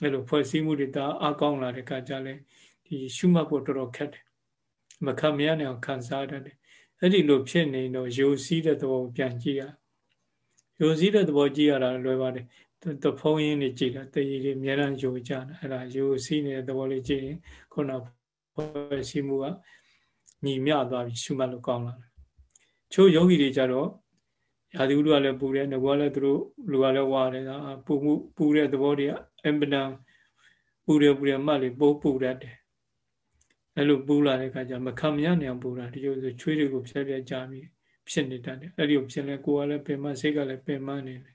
အဲ့လိုဖွဲ့စည်းမှုတွေဒါအားကောင်းလာတဲ့အခါကျလဲဒီရှုမှတ်ဖို့တော်တော်ခက်တယ်မခံမရနိုင်အောင်ခံစားတတ်တယ်အဲ့ဒီလိုဖြစ်နေတော့ယိုစီးတဲ့သဘောပြန်ကြည့်ရယိုစီးတဲ့သဘောကြည့်ရတာလွယ်ပါတယ်တဖုံးရင်းနေကြည့်တာတည်ရည်အများအားယိုကြတာအဲ့ဒါယိုစီးနေတဲ့သဘောလေးကြည့်ရင်ခုနဖွဲ့စည်းမှုကညီမျှသွားပြီးရှုမှတ်လို့ကောင်းလာတယ် ချို့ယောဂီတွေကြတော့ရာသီဥတုကလည်းပူတယ်ငကွာလည်းသူတို့လူကလည်းဝါတယ်ဒါပူမှုပူတဲ့သဘောတွေကအင်ပဒံပူတယ်ပူတယ်မှတ်လေပိုးပူတတ်တယ်အဲ့လိုပူလာတဲ့အခါကျမခံမရနိုင်အောင်ပူတာဒီလိုဆိုချွေးတွေကိုဖြဲဖြဲကြပြီးဖြစ်နေတတ်တယ်အဲ့ဒီကိုဖြစ်လဲကိုယ်ကလည်းပင်မစိတ်ကလည်းပင်မနေတယ်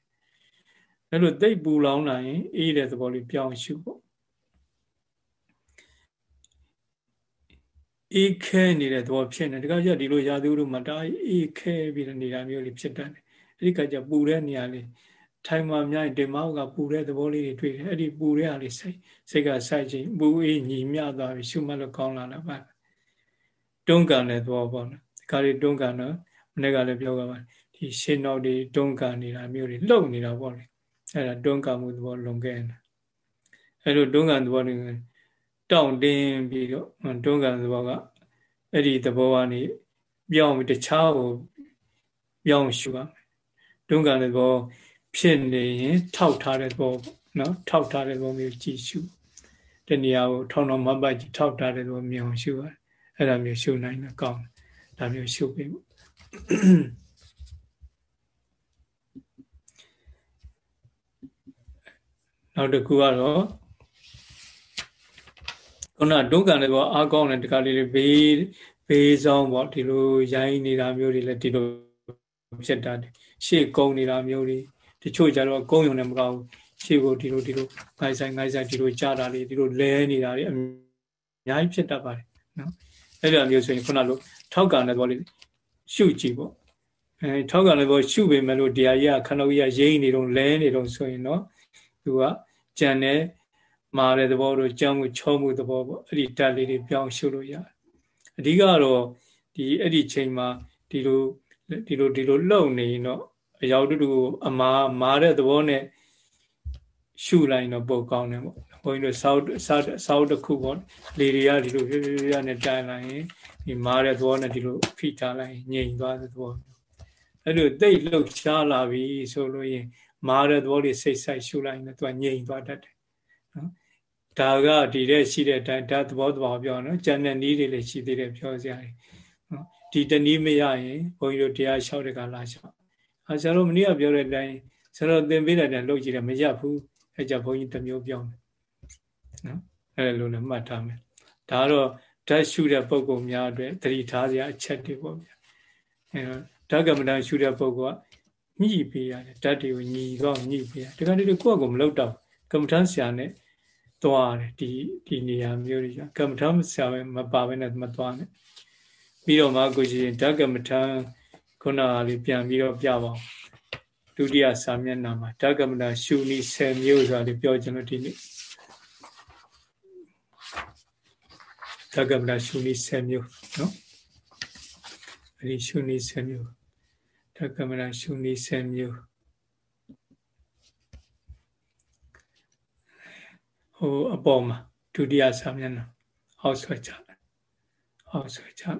အဲ့လိုတိတ်ပူလောင်လာရင်အေးတဲ့သဘောလေးပြောင်းရှုပေါ့ အေးခဲနေတဲ့သဘောဖြစ်နေတခါကျဒီလိုရာသီဥတုမှာဒါအေးခဲပြီးနေတာမျိုးလေးဖြစ်တတ်တယ်အဲ့ဒီကကြပူတဲ့နေရာလေးထိုင်မှမြိုင်ဒီမောက်ကပူတဲ့သဘောလေးတွေတွေ့တယ်အဲ့ဒီပူတဲ့အားလေးစိတ်စိတ်ကစိုက်ခြင်းပူအေးညီမျှသွားပြီရှုမှတ်လို့ကောင်းလာတာပါတွန်းကန်တဲ့သဘောပေါ့နော်ဒီခါလေးတွန်းကန်တော့မနေ့ကလည်းပြောကြပါဒီရှင်းနောက်တွေတွန်းကန်နေတာမျိုးတွေလှုပ်နေတာပေါ့လေအဲ့ဒါတွန်းကန်မှုသဘောလွန်ခဲ့တယ်အဲ့လိုတွန်းကန်သဘောတွေ တောင့်တင်းပြီးတော့တွန်းကန်သဘောကအဲ့ဒီသဘောကနေပြောင်းပြီးတခြားကိုပြောင်းရှုပါမယ်တွန်းကန်တဲ့သဘောဖြစ်နေရင်ထောက်ထားတဲ့သဘောနော်ထောက်ထားတဲ့သဘောမျိုးကြည့်ရှုတဏှာကိုထောင်းထောင်းမပတ်ကြည့်ထောက်ထားတဲ့သဘောမျိုးရှုရတယ်အဲ့ဒါမျိုးရှုနိုင်တာကောင်းတယ်ဒါမျိုးရှုပေးဖို့နောက်တစ်ခုကတော့ ခုနဒုက္ခနဲ့ပေါ့အားကောင်းတဲ့တခါလေးလေးဘေးဘေးဆောင်ပေါ့ဒီလိုရိုင်းနေတာမျိုးတွေလည်းဒီလိုဖြစ်တတ်တယ်ရှေ့ကုန်းနေတာမျိုးတွေတချို့ကြတော့ကုန်းရုံနဲ့မကောင်းဘူးရှေ့ကိုဒီလိုဒီလိုငိုင်းဆိုင်ငိုင်းဆိုင်ဒီလိုကြားတာလေးဒီလိုလဲနေတာတွေအများကြီးဖြစ်တတ်ပါတယ်နော်အဲ့လိုမျိုးဆိုရင်ခုနလိုထောက်ကန်တဲ့ဘောလေးရှုကြည့်ပေါ့အဲထောက်ကန်တဲ့ဘောရှုပေမဲ့လို့တရားကြီးကခဏကြီးကရိမ့်နေတော့လဲနေတော့ဆိုရင်တော့သူကကြံတဲ့ မာတဲ့သဘောတို့ကြောင်းမှုချောမှုသဘောပေါ့အဲ့ဒီဓာတ်လေးတွေပြောင်းရှုလို့ရတယ်အဓိကတော့ဒီအဲ့ဒီချိန်မှာဒီလိုဒီလိုဒီလိုလှုပ်နေရင်တော့အယောက်တူတူအမာမာတဲ့သဘောနဲ့ရှုလိုက်တော့ပုတ်ကောင်းတယ်ပေါ့ဘုန်းကြီးတို့စောက်စောက်တစ်ခုပေါ့လေတွေကဒီလိုပြပြပြနဲ့တိုင်လိုက်ရင်ဒီမာတဲ့သဘောနဲ့ဒီလိုဖိထားလိုက်ငြိမ်သွားတဲ့သဘောအဲ့လိုတိတ်လှုပ်ရှားလာပြီဆိုလို့ရင်မာတဲ့သဘောလေးစိတ်ဆိုင်ရှုလိုက်ရင်သူကငြိမ်သွားတတ်တယ်နော် ဒါကဒီတဲ့ရှိတဲ့အတိုင်းဓာတ်သဘောသဘောပြောနော်ကျန်တဲ့နည်းတွေလည်းရှိသေးတယ်ပြောစရာတွေနော်ဒီတနည်းမရရင်ဘုန်းကြီးတို့တရားလျှောက်တဲ့ကလာလျှောက်အဲဆရာတို့မနေ့ကပြောတဲ့အတိုင်းဆရာတို့သင်ပေးတဲ့အတိုင်းလုပ်ကြည့်တယ်မရဘူးအဲကြဘုန်းကြီးတစ်မျိုးပြောမယ်နော်အဲလိုလည်းမှတ်ထားမယ်ဒါတော့ဓာတ်ရှုတဲ့ပုံကုများအတွက်သတိထားစရာအချက်တွေပေါ့ဗျာအဲတော့ဓာတ်ကမ္မဋ္ဌာန်းရှုတဲ့ပုံကညှိပေးရတယ်ဓာတ်တွေကိုညှိတော့ညှိပေးရဒီကနေ့ကိုယ့်အကူမလုပ်တော့ကမ္မဋ္ဌာန်းဆရာနဲ့ သွားတယ်ဒီဒီနေရာမျိုးတွေကကမ္မထမ်းဆရာပဲမပါဘဲနဲ့မသွားနဲ့ပြီးတော့မှကိုကြီးဓာတ်ကမ္မထမ်းခုနကလေးပြန်ပြီးတော့ပြပါအောင်ဒုတိယစာမျက်နှာမှာဓကမဏရှုနည်း10မျိုးဆိုတာလေးပြောချင်လို့ဒီနေ့ဓကမဏရှုနည်း10မျိုးနော်အဲဒီရှုနည်း10မျိုးဓကမဏရှုနည်း10မျိုး ဟိုအပေါ်မှာဒုတိယစာမျက်နှာအောက်ဆွဲချတယ်အောက်ဆွဲချတ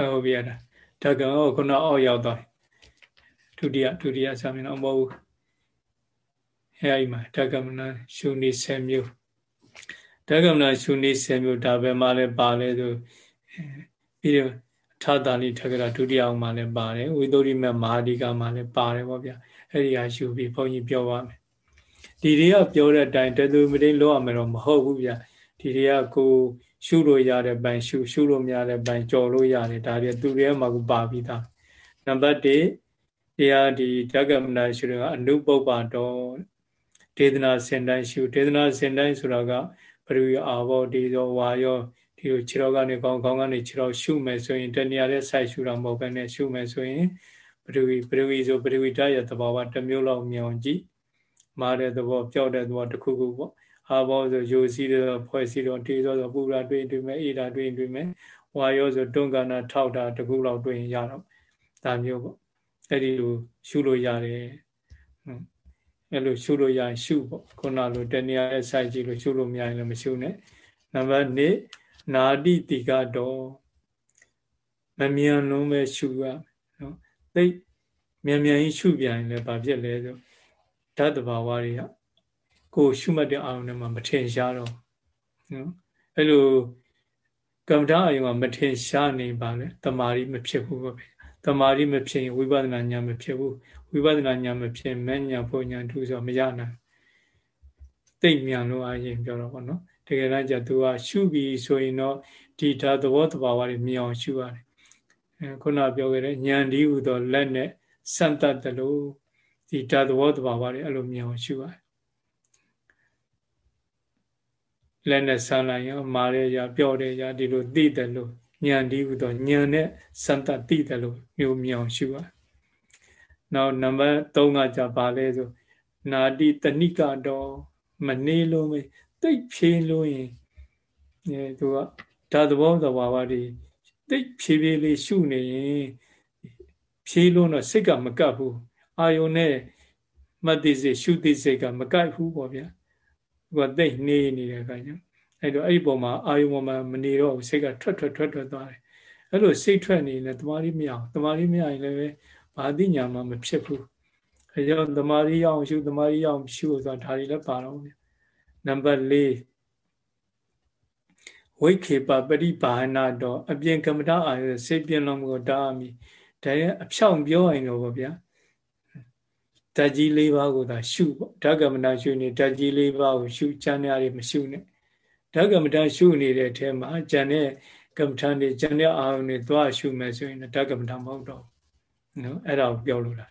ယ်ဟုတ်ပြီအဲ့ဒါဓကမခုနအောက်ရောက်သွားဒုတိယဒုတိယစာမျက်နှာမဟုတ်ဘူးအဲဒီမှာဓကမဏရှုနည်း10မျိုးဓကမဏရှုနည်း10မျိုးဒါပဲမှလည်းပါလဲဆိုပြီးတော့ထာတာလိထကရာဒုတိယအောင်မှလည်းပါတယ်ဝိသုရိမမဟာဒီကမှလည်းပါတယ်ပေါ့ဗျာအဲ့ဒီဟာရှုပြီးဘုန်းကြီးပြောပါမယ် ဒီတွေကပြောတဲ့အတိုင်းတသူမတိလောက်ရမယ်တော့မဟုတ်ဘူးဗျာဒီတွေကကိုရှုလို့ရတဲ့ပိုင်ရှုရှုလို့မရတဲ့ပိုင်ကြော်လို့ရတယ်ဒါတွေသူတွေမှာကိုပါပြီးသားနံပါတ်1တရားဒီဓကမနာရှုတဲ့အနုပုပ္ပါတော်ဒေသနာစင်တိုင်းရှုဒေသနာစင်တိုင်းဆိုတာကပရိအာဘောဒီသောဝါယောဒီလိုခြေတော်ကနေကောင်းကောင်းကနေခြေတော်ရှုမယ်ဆိုရင်တဏှာရဲ့ဆိုင်ရှုတာမဟုတ်ဘဲနဲ့ရှုမယ်ဆိုရင်ပရိဝီပရိဝီဆိုပရိဝီတရဲ့သဘောကတစ်မျိုးလောက်မြောင်ကြည့် မားတဲ့သဘောပျောက်တဲ့သဘောတစ်ခုခုပေါ့အာဘောဆိုယိုစီးတဲ့ဖွဲ့စီတော့တေသောဆိုပူရာတွင်တွင်မဲ့အေတာတွင်တွင်မဲ့ဝါယောဆိုတွန်းကနာထောက်တာတစ်ခုလောက်တွင်ရတော့ဒါမျိုးပေါ့အဲ့ဒီလိုရှုလို့ရတယ်အဲ့လိုရှုလို့ရရင်ရှုပေါ့ခုနလိုတဏှာရဲ့ဆိုင်ကြည့်လို့ရှုလို့မရရင်လည်းမရှုနဲ့နံပါတ်2နာတိတိကတော့မမြန်လုံးပဲရှုရနော်သိမြန်မြန်ကြီးရှုပြန်ရင်လည်းဘာဖြစ်လဲဆို ဓာတ်တဘာဝတွေကကိုရှုမှတ်တဲ့အာရုံထဲမှာမထင်ရှားတော့နော်အဲ့လိုကမ္မထာအာယုံကမထင်ရှားနေပါလေတမာရီမဖြစ်ဘူးပေါ့ဗျတမာရီမဖြစ်ရင်ဝိပဿနာဉာဏ်မဖြစ်ဘူးဝိပဿနာဉာဏ်မဖြစ်မဲ့ဉာဏ်ဖို့ဉာဏ်ထူဆိုမရနိုင်သိမြန်လို့အရင်ပြောတော့ဗောနော်တကယ်တမ်းကျသူကရှုပြီးဆိုရင်တော့ဒီဓာတ်သဘောတဘာဝတွေမြင်အောင်ရှုရတယ်အဲခုနပြောခဲ့တဲ့ဉာဏ်ဒီဟုသောလက်နဲ့စံတတ်တယ်လို့ ဒီဓာတ်သဘောတဘာဝတွေအဲ့လိုမြင်အောင်ရှုရတယ်လက်နဲ့ဆန်းလိုက်ရင်မာရဲရပျော့တဲ့ရဒီလိုသိတယ်လို့ဉာဏ်ဒီဟုသောဉာဏ်နဲ့စံတတ်သိတယ်လို့မျိုးမြင်အောင်ရှုရတယ်နောက်နံပါတ်3ကじゃပါလဲဆိုနာတိတဏိကတော့မနေလို့မတိတ်ဖြေးလို့ရင်အဲသူကဓာတ်သဘောသဘာဝတွေတိတ်ဖြေးဖြေးလေးရှုနေရင်ဖြေးလို့တော့စိတ်ကမကပ်ဘူး အာယုန်နဲ့မတ်တိစိတ်ရှုတိစိတ်ကမကပ်ဘူးပေါ့ဗျာသူကတိတ်နေနေတဲ့အခါကျအဲ့တော့အဲ့ဒီပုံမှာအာယုန်ပေါ်မှာမနေတော့စိတ်ကထွက်ထွက်ထွက်ထွက်သွားတယ်အဲ့လိုစိတ်ထွက်နေရင်တမာရီမရအောင်တမာရီမရရင်လည်းဘာသိညာမှမဖြစ်ဘူးအဲကြောင့်တမာရီရအောင်ရှုတမာရီရအောင်ရှုဆိုတာဒါတွေလည်းပါတော့ဗျာနံပါတ်4ဝိခေပပရိပါဏတော့အပြင်ကမ္မဋ္ဌအာရစိတ်ပြင်းလုံးကိုတားမိဒါရဲ့အဖြောင့်ပြောရင်တော့ဗောဗျာ ဓာတ်ကြီး၄ပါးကိုသာရှုပေါ့ဓာတ်ကမ္မဋ္ဌရှုနေဓာတ်ကြီး၄ပါးကိုရှုကျန်ရတွေမရှုနဲ့ဓာတ်ကမ္မဋ္ဌရှုနေတဲ့အထဲမှာကျန်တဲ့ကမ္မဋ္ဌတွေကျန်တဲ့အာရုံတွေသွားရှုမယ်ဆိုရင်ဓာတ်ကမ္မဋ္ဌမဟုတ်တော့နော်အဲ့ဒါကိုပြောလို့လား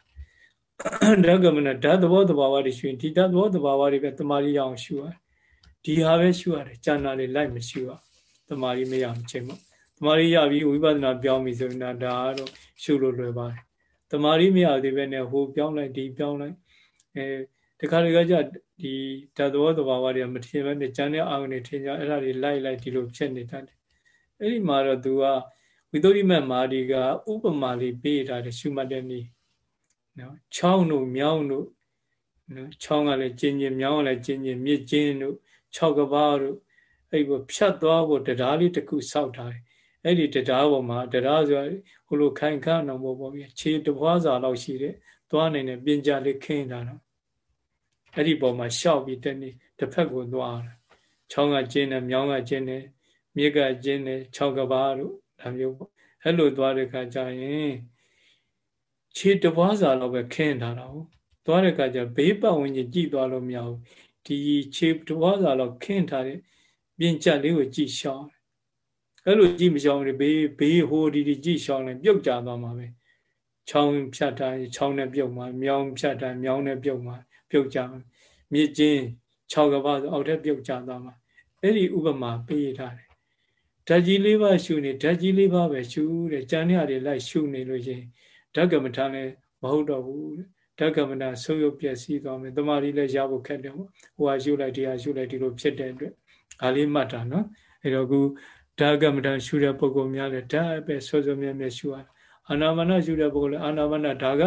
ဓာတ်ကမ္မဋ္ဌဓာတ်သဘောသဘာဝတွေရှုရင်ဒီဓာတ်သဘောသဘာဝတွေပဲတမာရီရအောင်ရှုရတယ်ဒီဟာပဲရှုရတယ်ကျန်တာတွေလိုက်မရှုရတမာရီမရအောင်ချိန်ပေါ့တမာရီရပြီးဝိပဿနာပြောင်းပြီဆိုရင်ဒါတော့ရှုလို့လွယ်ပါတယ် တမာရီမရသေးပဲနဲ့ဟိုပြောင်းလိုက်ဒီပြောင်းလိုက်အဲတခါတခါကျဒီဓာတ်သဘောသဘာဝတွေကမထင်ပဲနဲ့ကျန်တဲ့အာရုံတွေထင်ကြအဲ့ဒါတွေလိုက်လိုက်ဒီလိုဖြစ်နေတတ်တယ်အဲ့ဒီမှာတော့သူကဝိသုရိမတ်မာဒီကဥပမာလေးပေးထားတယ်ရှုမှတ်တဲ့နည်းနော်ချောင်းတို့မြောင်းတို့နော်ချောင်းကလည်းကျင်းကျင်းမြောင်းကလည်းကျင်းကျင်းမြစ်ကျင်းတို့6ကဘာတို့အဲ့ကိုဖြတ်သွားဖို့တရားလေးတစ်ခုစောက်ထားတယ်အဲ့ဒီတရားပေါ်မှာတရားဆိုဟို လိုခိုင်ခန့်အောင်ပေါ့ပေါ့ပြခြေတပွားစာလောက်ရှိတဲ့သွားနိုင်တဲ့ပြင်ကြလေးခင်းတာတော့အဲ့ဒီပေါ်မှာရှောက်ပြီးတနေ့တစ်ဖက်ကိုသွားတာချောင်းကကျင်းတယ်မြောင်းကကျင်းတယ်မြစ်ကကျင်းတယ်6ကဘာတို့ဒါမျိုးပေါ့အဲ့လိုသွားတဲ့ခါကျရင်ခြေတပွားစာလောက်ပဲခင်းထားတာဟုတ်သွားတဲ့ခါကျဘေးပတ်ဝန်းကျင်ကြည့်သွားလို့မရဘူးဒီခြေတပွားစာလောက်ခင်းထားတဲ့ပြင်ချက်လေးကိုကြည့်ရှောင်း အဲ့လိုကြည့်မရှောင်းဘူးဘေးဘေးဟိုဒီဒီကြည့်ရှောင်းလိုက်ပြုတ်ကြသွားမှာပဲချောင်းဖြတ်တိုင်းချောင်းနဲ့ပြုတ်မှာမြောင်းဖြတ်တိုင်းမြောင်းနဲ့ပြုတ်မှာပြုတ်ကြမှာမြစ်ချင်း6ကဘာဆိုအောက်ထက်ပြုတ်ကြသွားမှာအဲ့ဒီဥပမာပေးထားတယ်ဓာတ်ကြီးလေးပါရှုနေဓာတ်ကြီးလေးပါပဲရှုတယ်ကြံရတွေလိုက်ရှုနေလို့ရှင်ဓကမထလည်းမဟုတ်တော့ဘူးဓကမထဆုပ်ယုပ်ပျက်စီးသွားမယ်တမာရီလည်းရဖို့ခက်တယ်ပေါ့ဟိုဟာရှုလိုက်ဒီဟာရှုလိုက်ဒီလိုဖြစ်တဲ့အတွက်ဒါလေးမှတ်တာနော်အဲ့တော့ခု ဓကမထရှုတဲ့ပုဂ္ဂိုလ်များလည်းဓာတ်ပဲဆွဆွမြဲမြဲရှုရအာနာပါနရှုတဲ့ပုဂ္ဂိုလ်လည်းအာနာပါနဒါက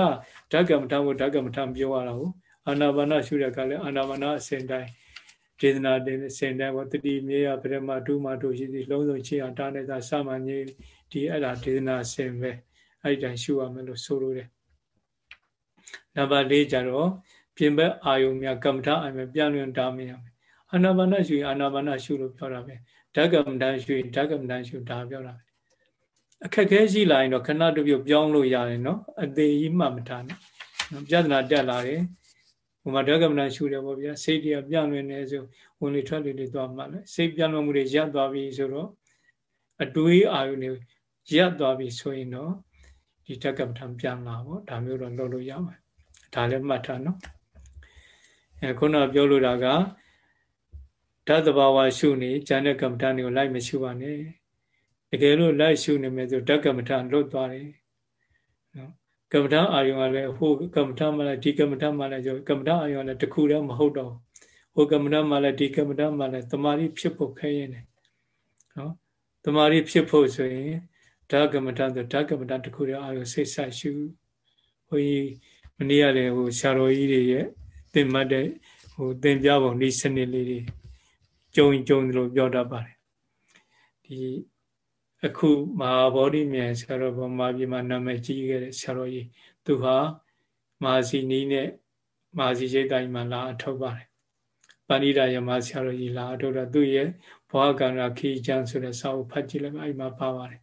ဓကမထကိုဓကမထပြောရတာဟုတ်အာနာပါနရှုတဲ့ကလည်းအာနာပါနအစဉ်တိုင်းဒေသနာတင်စင်တိုင်းဘောတတိမြေယပရမဒုမတို့ရှိသည်လုံးစုံချင်းအောင်တာနေတာစမှန်ကြီးဒီအဲ့ဒါဒေသနာစင်ပဲအဲ့ဒီတိုင်းရှုရမယ်လို့ဆိုလိုတယ်နံပါတ်၄ကျတော့ပြင်ဘက်အာယုံများကမ္မထအာယုံပြန်လွင်တာမရမယ်အာနာပါနရှုရင်အာနာပါနရှုလို့ပြောတာပဲ ဓကမ္မထရှုရင်ဓကမ္မထရှုဒါပြောတာပဲအခက်ခဲရှိလာရင်တော့ခဏတပြုတ်ပြောင်းလို့ရတယ်နော်အသေးကြီးမှမထားနဲ့ပြဿနာတက်လာတယ်ဟိုမှာဓကမ္မထရှုတယ်ပေါ့ဗျာစိတ်တွေကပြန်လွင်နေဆိုဝင်လေထွက်လေတွေသွားမှလည်းစိတ်ပြန်လွင်မှုတွေရပ်သွားပြီဆိုတော့အတွေးအာယုန်တွေရပ်သွားပြီဆိုရင်တော့ဒီဓကမ္မထပြန်လာပေါ့ဒါမျိုးတော့လုပ်လို့ရပါတယ်ဒါလည်းမှတ်ထားနော်အဲခုနပြောလို့တာက ဓာတ်တဘာဝရှုနေဉာဏ်နဲ့ကမ္မထတွေကိုလိုက်မရှုပါနဲ့တကယ်လို့လိုက်ရှုနေမယ်ဆိုဓာတ်ကမ္မထလွတ်သွားတယ်နော်ကမ္မထအာယုံကလည်းဟိုကမ္မထမှလည်းဒီကမ္မထမှလည်းဆိုကမ္မထအာယုံကလည်းတခုတည်းမဟုတ်တော့ဟိုကမ္မထမှလည်းဒီကမ္မထမှလည်းတမာရီဖြစ်ဖို့ခဲရင်တယ်နော်တမာရီဖြစ်ဖို့ဆိုရင်ဓာတ်ကမ္မထဆိုဓာတ်ကမ္မထတခုတည်းအာယုံစိတ်ဆက်ရှုဟိုကြီးမနေ့ကလည်းဟိုဆရာတော်ကြီးတွေရဲ့သင်မှတ်တဲ့ဟိုသင်ပြပုံဒီစနစ်လေးတွေ ကြုံကြုံလို့ပြောတတ်ပါတယ်ဒီအခုမဟာဗောဓိမြန်ဆရာတော်ဗမာပြည်မှာနာမည်ကြီးခဲ့တဲ့ဆရာတော်ကြီးသူဟာမဟာစီနီးနဲ့မဟာစီရိတ်တိုင်းမှာလာအထောက်ပါတယ်ပဏိဒယမဆရာတော်ကြီးလာအထောက်တာသူ့ရဲ့ဘောဟကံရာခီကျမ်းဆိုတဲ့စာအုပ်ဖတ်ကြည့်လိုက်အဲ့မှာပါပါတယ်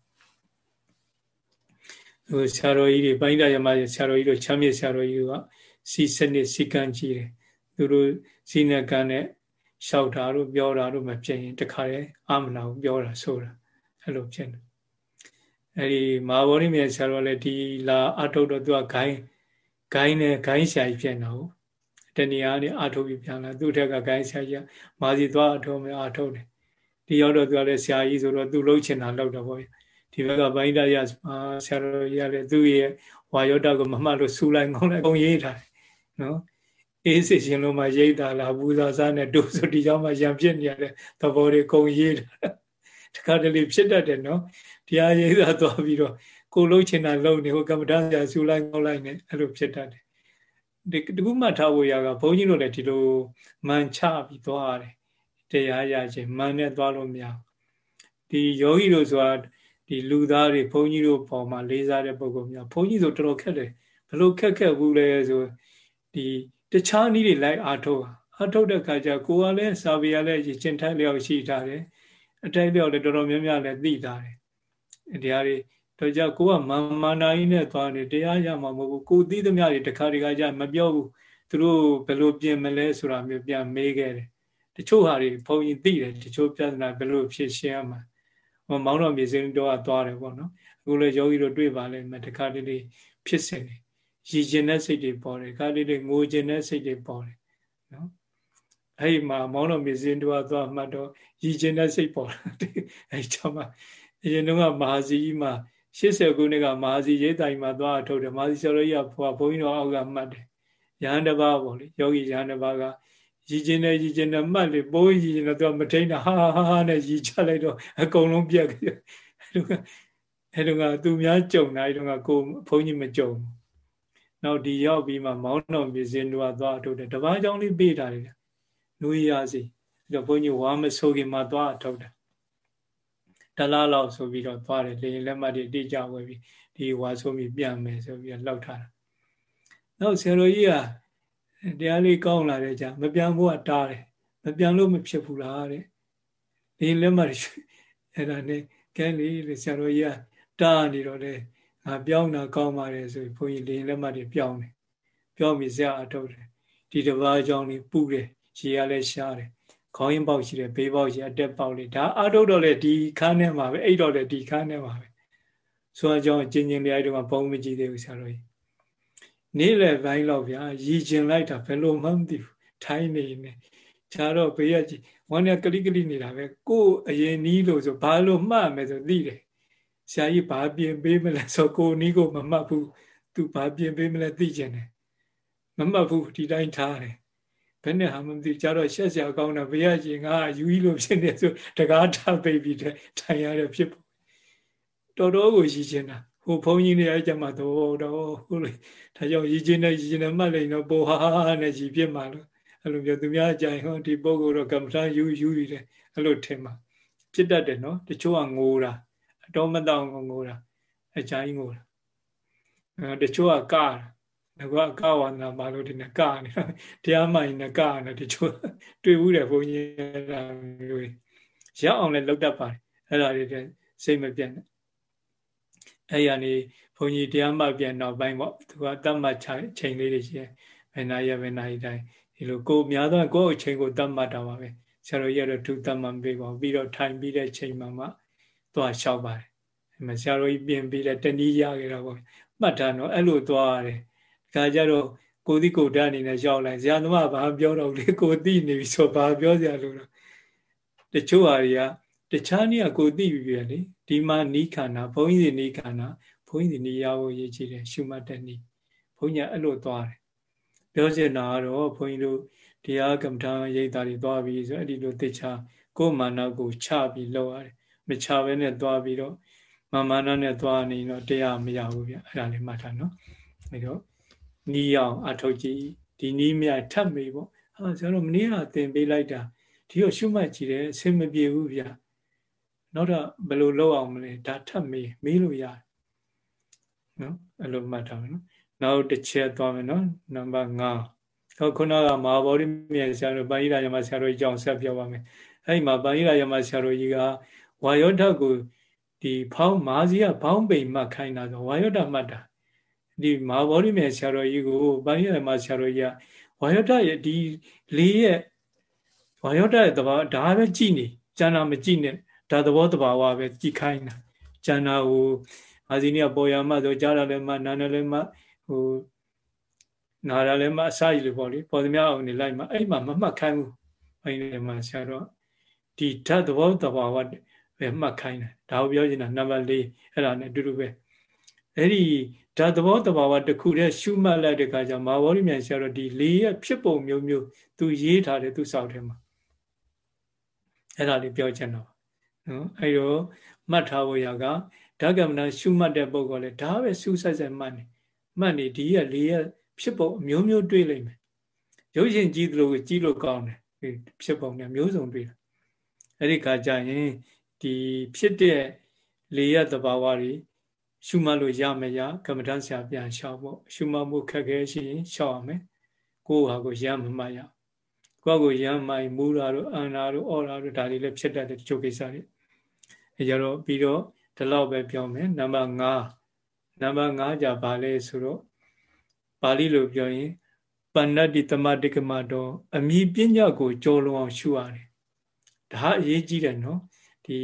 ဟိုဆရာတော်ကြီးတွေပိုင်းဒရမဆရာတော်ကြီးတို့ချမ်းမြေဆရာတော်ကြီးကစီစနစ်စီကံကြီးတယ်သူတို့စီနကံနဲ့ လျှောက်တာတို့ပြောတာတို့မဖြစ်ရင်တခါလေအာမနာကိုပြောတာဆိုတာအဲ့လိုဖြစ်တယ်အဲ့ဒီမာဘောရိမြေဆရာတော်လည်းဒီလာအထုတ်တော့သူကဂိုင်းဂိုင်းနဲ့ဂိုင်းဆရာကြီးဖြစ်နေတော့တဏှာနဲ့အထုတ်ပြီးပြန်လာသူ့ထက်ကဂိုင်းဆရာကြီးမာစီသွားအထုတ်မယ်အထုတ်တယ်ဒီရောက်တော့သူကလည်းဆရာကြီးဆိုတော့သူလှုပ်ချင်တာလှုပ်တော့ဗောဒီဘက်ကဗိုင်းဒရဆရာတော်ကြီးကလည်းသူ့ရဲ့ဝါယောတကိုမမှတ်လို့စူလိုက်ငေါလိုက်အကုန်ရေးထားတယ်နော် အေးစစ်ရှင်လုံးမှာရိတ်တာလားဘူးစားစားနဲ့တို့ဆိုဒီကြောင့်မှရံပြစ်နေရတဲ့သဘောတွေကုန်ရေးတာတခါတလေဖြစ်တတ်တယ်နော်တရားရိတ်တာသွားပြီးတော့ကိုလုံးချင်တာလုံနေဟိုကမ္မဋ္ဌာန်းဆရာစူလိုက်ငေါလိုက်နဲ့အဲ့လိုဖြစ်တတ်တယ်ဒီတခုမှထားဖို့ရကဘုန်းကြီးတို့လည်းဒီလိုမန်ချပြီးသွားရတယ်တရားရခြင်းမန်နဲ့သွားလို့မရဒီယောဂီတို့ဆိုတာဒီလူသားတွေဘုန်းကြီးတို့ပေါ်မှာလေးစားတဲ့ပုံကောင်များဘုန်းကြီးဆိုတော်တော်ခက်တယ်ဘလို့ခက်ခက်ဘူးလဲဆိုဒီ တခြားနည်းတွေလိုက်အားထုတ်အားထုတ်တဲ့ခါကျကိုကလည်းစာပေရလည်းကျင့်ထိုင်လျောက်ရှိထားတယ်အတိုက်လျောက်လည်းတော်တော်များများလည်းသိထားတယ်တရားတွေတော့ကြကိုကမာမာနာကြီးနဲ့သွားနေတရားရမှာမဟုတ်ဘူးကိုသိသမျှတွေတခါတခါကျမပြောဘူးသူတို့ဘယ်လိုပြင်မလဲဆိုတာမျိုးပြန်မေးခဲ့တယ်တချို့ဟာတွေဘုန်းကြီးသိတယ်တချို့ပြဿနာဘယ်လိုဖြေရှင်းရမှာမောင်းတော်မြေစင်းတော့သွားတယ်ပေါ့နော်အခုလည်းယောဂီတို့တွေ့ပါလိမ့်မယ်တခါတလေဖြစ်စဉ်တွေ ရည်ကျင်တဲ့စိတ်တွေပေါ်တယ်ခါတလေငိုကျင်တဲ့စိတ်တွေပေါ်တယ်နော်အဲ့ဒီမှာမောင်းတော်မြေစင်းတော့သွားမှတ်တော့ရည်ကျင်တဲ့စိတ်ပေါ်တယ်အဲ့ကြောင့်မှအရင်တုန်းကမဟာစီကြီးမှာ80ခုနှစ်ကမဟာစီရေးတိုင်မှာသွားထုတ်တယ်မဟာစီဆရာတော်ကြီးကဘုရားဘုန်းကြီးတော်အောက်ကမှတ်တယ်ရဟန်းတစ်ပါးပေါ့လေယောဂီရဟန်းတစ်ပါးကရည်ကျင်တယ်ရည်ကျင်တယ်မှတ်လေပိုးရည်ကျင်တော့မထိန်တာဟာဟာဟာနဲ့ရည်ချလိုက်တော့အကုန်လုံးပြက်ကြအဲ့လိုကအဲ့လိုကသူများကြုံတာအဲ့လိုကကိုဘုန်းကြီးမကြုံ နောက်ဒီရောက်ပြီးမှမောင်းတော်မြေစင်းတို့ကသွားထုတ်တယ်တပားကြောင့်လေးပေးထားတယ်နူရစီပြီးတော့ဘုန်းကြီးဝါမဆိုးခင်မှာသွားထုတ်တယ်တလားလောက်ဆိုပြီးတော့သွားတယ်လေရင်လက်မှတ်တွေတိကျဝယ်ပြီးဒီဝါဆိုးမြေပြန်မယ်ဆိုပြီးတော့လောက်ထားတာနောက်ဆရာတော်ကြီးကတရားလေးကောင်းလာတဲ့ကြာမပြန်ဖို့ကတားတယ်မပြန်လို့မဖြစ်ဘူးလားတဲ့လေရင်လက်မှတ်တွေအဲ့ဒါနဲ့ကဲလေဆရာတော်ကြီးကတားနေတော့တယ် ငါပြောင်းတာကောင်းပါတယ်ဆိုပြီးဘုန်းကြီးလေလက်မှတ်တွေပြောင်းတယ်ပြောင်းပြီးဆရာအထုတ်တယ်ဒီတစ်ပါးအကြောင်းလေးပူတယ်ရေရလည်းရှားတယ်ခေါင်းရင်ပေါက်ရှိတယ်ဘေးပေါက်ရှိအတက်ပေါက်လေးဒါအထုတ်တော့လေဒီခန်းထဲမှာပဲအဲ့တော့လေဒီခန်းထဲမှာပဲဆိုအကြောင်းကျင်ကျင်လေးအဲ့တော့ဘုံမကြည့်သေးဘူးဆရာတော်ကြီးနေ့လယ်ပိုင်းတော့ဗျာရည်ကျင်လိုက်တာဘယ်လိုမှမသိဘူးထိုင်းနေနေခြားတော့ဘေးရကြည့်ဝမ်းနဲ့ကလိကလိနေတာပဲကိုယ်အရင်နီးလို့ဆိုဘာလို့မှတ်မယ်ဆိုသိတယ် ဆရာကြီးဘာပြင်ပေးမလဲဆိုကိုနီးကိုမမှတ်ဘူးသူဘာပြင်ပေးမလဲသိကျင်တယ်မမှတ်ဘူးဒီတိုင်းထားတယ်ဘယ်နဲ့ဟာမသိကြတော့ရှက်စရာကောင်းတာဘယ်ရချင်းငါယူကြီးလို့ဖြစ်နေဆိုတကားထားပိတ်ပြီးထိုင်ရတဲ့ဖြစ်ပေါ်တော်တော်ကိုရည်ချင်တာဟိုဘုန်းကြီးတွေအဲ့ကြမှာတော့တော့ဟုတ်လေဒါကြောင့်ရည်ချင်တဲ့ရည်ချင်တဲ့မှတ်လိုက်တော့ပိုဟာနဲ့ရည်ပြစ်မှာလို့အဲ့လိုမျိုးသူများကြိုင်ဟောဒီပုဂ္ဂိုလ်တော့ကမ္မထာယူယူနေတယ်အဲ့လိုထင်မှာဖြစ်တတ်တယ်နော်တချို့ကငိုတာအ တော်မတောင်းငိုတာအကြိုင်းငိုတာအဲတချို့ကကတာငါကကဝါနာဘာလို့ဒီနဲ့ကနေတရားမှန်နဲ့ကနေတချို့တွေ့ဘူးတယ်ဘုန်းကြီးအဲ့ဒါမျိုးရောက်အောင်လည်းလုပ်တတ်ပါတယ်အဲ့ဒါတွေစိတ်မပြတ်နဲ့အဲ့ရနေဘုန်းကြီးတရားမှပြန်တော့ပိုင်းပေါ့သူကတတ်မှတ်ချိန်လေးတွေရှိတယ်ဘယ်နာရဘယ်နာရီတိုင်းဒီလိုကိုများသောကိုယ့်အချိန်ကိုတတ်မှတ်တာပါပဲဆရာတော်ကြီးကတော့သူတတ်မှတ်ပေးပါပြီးတော့ထိုင်ပြီးတဲ့ချိန်မှမှ သွားလျှောက်ပါတယ်အဲ့မှာဆရာတော်ကြီးပြင်ပြီးတဲ့တနည်းရခဲ့တော့ပေါ့မှတ်တာတော့အဲ့လိုသွားရတယ်ဒီခါကျတော့ကိုတိကိုတအနေနဲ့ရောက်လိုက်ဆရာသမားဘာပြောတော့လေကိုတိနေပြီဆိုဘာပြောစရာလို့တော့တချို့ဟာတွေကတခြားနည်းကကိုသိပြီပဲလေဒီမှာနိခန္ဓာဘုန်းကြီးတွေနိခန္ဓာဘုန်းကြီးတွေနေရဖို့ရည်ကြည်တယ်ရှုမှတ်တဲ့နည်းဘုန်းကြီးအဲ့လိုသွားတယ်ပြောချင်တာကတော့ဘုန်းကြီးတို့တရားကမ္မထာရိပ်တာတွေသွားပြီးဆိုအဲ့ဒီလိုတေချာကိုယ်မာနကိုချပြီးလောက်ရတယ် မချဘဲနဲ့သွားပြီးတော့မမာနနဲ့သွားနေတော့တရားမရဘူးဗျအဲ့ဒါလေးမှတ်ထားနော်အဲ့တော့နီးအောင်အထုတ်ကြည့်ဒီနီးမြထပ်မေပေါ့ဟာဆရာတို့မနေ့ကသင်ပေးလိုက်တာဒီကိုရှုမှတ်ကြည့်တယ်အဆင်မပြေဘူးဗျနောက်တော့ဘယ်လိုလုပ်အောင်မလဲဒါထပ်မေးမေးလို့ရတယ်နော်အဲ့လိုမှတ်ထားမယ်နော်နောက်တစ်ချက်သွားမယ်နော်နံပါတ်5ဟောခုနကမဟာဗောဓိမြတ်ဆရာတို့ပါဠိရာယမဆရာတို့အကြောင်းဆက်ပြောပါမယ်အဲ့ဒီမှာပါဠိရာယမဆရာတို့ကြီးက ဝါယောဓာတ်ကိုဒီဖောင်းမာစီကဖောင်းပိန်မှတ်ခိုင်းတာဆိုဝါယောဓာတ်မှတ်တာဒီမဟာဗောဓိမြတ်ဆရာတို့ကြီးကိုပါဠိရာယမဆရာတို့ကြီးကဝါယောဓာတ်ရဲ့ဒီလေးရဲ့ဝါယောဓာတ်ရဲ့သဘောဒါပဲကြည်နေကျန်တာမကြည်နဲ့ဒါသဘောတဘာဝပဲကြည်ခိုင်းတာကျန်တာဟိုအာဇီနီကပေါ်ရမှဆိုကြားရလည်းမှနားလည်းမှဟိုနားလည်းမှအစာရည်လို့ပေါ့လေပေါ်သမျှအောင်နေလိုက်မှအဲ့မှာမမှတ်ခိုင်းဘူးအဲ့ဒီမှာဆရာတော်ဒီဓာတ်သဘောတဘာဝ ပဲမှတ်ခိုင်းတယ်ဒါကိုပြောချင်တာနံပါတ်၄အဲ့ဒါနဲ့အတူတူပဲအဲ့ဒီဓာတ်သဘောတဘာဝတစ်ခုတည်းရှုမှတ်လိုက်တဲ့အခါကျမာဝရိမြန်ဆရာတော်ဒီ၄ရဲ့ဖြစ်ပုံမျိုးမျိုးသူရေးထားတယ်သူစောက်တယ်မှာအဲ့ဒါလေးပြောချင်တော့နော်အဲ့တော့မှတ်ထားဖို့ရကဓကမဏရှုမှတ်တဲ့ပုံကလည်းဒါပဲစူးဆိုင်ဆိုင်မှတ်နေမှတ်နေဒီရလေးရဖြစ်ပုံအမျိုးမျိုးတွေးလိုက်မယ်ရုပ်ရှင်ကြည့်သလိုကြည့်လို့ကောင်းတယ်ဖြစ်ပုံနဲ့မျိုးစုံတွေးတယ်အဲ့ဒီခါကျရင် ဒီဖြစ်တဲ့လေးရသဘာဝတွေရှုမှတ်လို့ရမရကမ္မဋ္ဌာန်းဆရာပြန်လျှောက်ပေါ့ရှုမှတ်မှုခက်ခဲရှိရင်လျှောက်ရမယ်ကိုယ့်ဟာကိုရမမှတ်ရကိုယ့်ကိုရမ်းမိုင်မူတာတို့အန္တာတို့အော်တာတို့ဒါတွေလည်းဖြစ်တတ်တဲ့တချို့ကိစ္စတွေအဲကြတော့ပြီးတော့ဒီလောက်ပဲပြောမယ်နံပါတ်5နံပါတ်5じゃဘာလဲဆိုတော့ပါဠိလိုပြောရင်ပဏ္ဏတိတမတိကမတော်အမိပညာကိုကြောလွန်အောင်ရှုရတယ်ဒါအရေးကြီးတယ်နော် ဒီ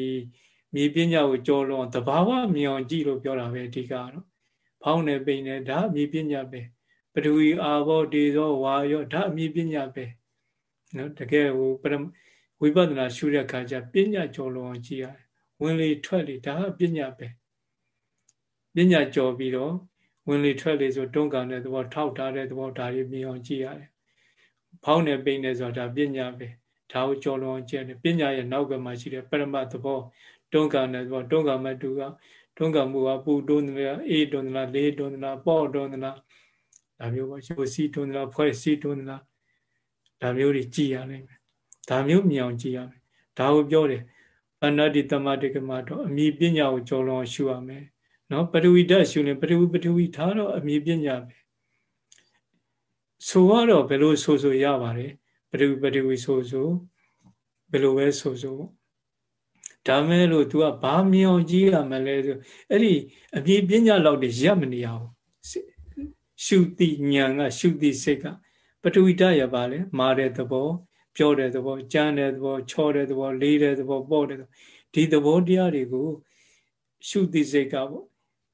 မြေပညာကိုကြောလွန်တဘာဝမြင်အောင်ကြည့်လို့ပြောတာပဲအဓိကတော့ဖောင်းနေပိန်နေဒါမြေပညာပဲပထဝီအာဘောတေဇောဝါယောဒါအမြေပညာပဲနော်တကယ်ဟိုဝိပဿနာရှုတဲ့အခါကျပညာကြောလွန်အောင်ကြည့်ရတယ်ဝင်လေထွက်လေဒါကပညာပဲပညာကြော်ပြီးတော့ဝင်လေထွက်လေဆိုတွန်းကန်တဲ့သဘောထောက်ထားတဲ့သဘောဒါတွေမြင်အောင်ကြည့်ရတယ်ဖောင်းနေပိန်နေဆိုတာပညာပဲ ဒါကိုကြော်လွန်အောင်ကြည့်တယ်ပညာရဲ့နောက်ဘက်မှာရှိတဲ့ပရမတ်သဘောတွန်းကန်တဲ့သဘောတွန်းကန်မဲ့တူကတွန်းကန်မှုကပူတွန်းတယ်အေးတွန်းတယ်လေးတွန်းတယ်ပေါ့တွန်းတယ်ဒါမျိုးပေါ့ရိုစီတွန်းတယ်ဖွဲ့စီတွန်းတယ်ဒါမျိုးတွေကြည်ရနိုင်မယ်ဒါမျိုးမြင်အောင်ကြည်ရမယ်ဒါကိုပြောတယ်အနတ္တိတမတိကမတော့အမိပညာကိုကြော်လွန်ရှုရမယ်နော်ပထဝီဓာတ်ရှုရင်ပထဝီပထဝီထားတော့အမိပညာပဲဆိုတော့ဘယ်လိုဆိုဆိုရပါတယ် ပထဝီပထဝီဆိုဆိုဘယ်လိုပဲဆိုဆိုဒါမဲ့လို့ तू ကဘာမြောင်ကြီးရမလဲဆိုအဲ့ဒီအပြည့်ပညာလောက်တွေရပ်မနေရဘူးရှုတိညာကရှုတိစိတ်ကပထဝီဓာတ်ရပါလေမာတဲ့သဘော ပြောတဲ့သဘောကြမ်းတဲ့သဘောချောတဲ့သဘော လေးတဲ့သဘောပေါ့တဲ့ဒီသဘောတရားတွေကိုရှုသိစိတ်ကပေါ့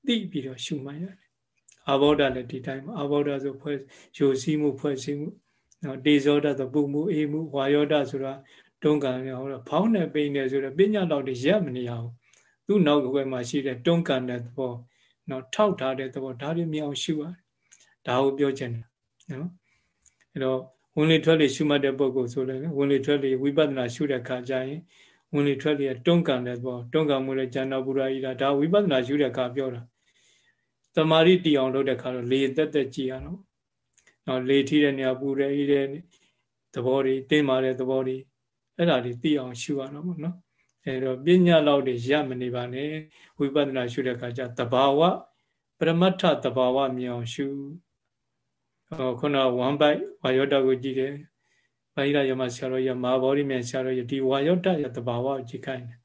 သိပြီးတော့ရှုမှတ်ရတယ်အာဘောဓလည်းဒီတိုင်းအာဘောဓဆိုဖွဲ့ယူစည်းမှုဖွဲ့စည်းမှု နော်တေဇောဓဆိုပူမှုအေးမှုဝါယောဓဆိုတာတွန်းကန်ဟောတော့ဖောင်းနဲ့ပိန်နဲ့ဆိုတော့ပညာတော်တွေရက်မနေအောင်သူ့နောက်ကဘက်မှာရှိတဲ့တွန်းကန်တဲ့သဘောနော်ထောက်ထားတဲ့သဘောဒါတွေမြင်အောင်ရှုရတယ်ဒါကိုပြောချင်တယ်နော်အဲ့တော့ဝင်လေထွက်လေရှုမှတ်တဲ့ပုဂ္ဂိုလ်ဆိုလည်းဝင်လေထွက်လေဝိပဿနာရှုတဲ့အခါကျရင်ဝင်လေထွက်လေတွန်းကန်တဲ့သဘောတွန်းကန်မှုလေဉာဏ်ပူရာဤတာဒါဝိပဿနာရှုတဲ့အခါပြောတာတမာရီတီအောင်လုပ်တဲ့အခါတော့လေတက်တက်ကြည့်ရတော့ နော်လေထီးတဲ့နေရာပူတဲ့ဤတဲ့သဘောတွေတင်းမာတဲ့သဘောတွေအဲ့ဒါတွေသိအောင်ရှုရတော့ပေါ့နော်အဲတော့ပညာလောက်တွေရမနေပါနဲ့ဝိပဿနာရှုတဲ့အခါကျတဘာဝပရမတ္ထတဘာဝမြင်အောင်ရှုဟောခုနဝမ်ပိုက်ဝါယောတကိုကြည့်တယ်ဘာဟိရယမဆရာတော်ရမဟာဗောဓိမြန်ဆရာတော်ရဒီဝါယောတရတဘာဝကိုကြည့်ခိုင်းတယ်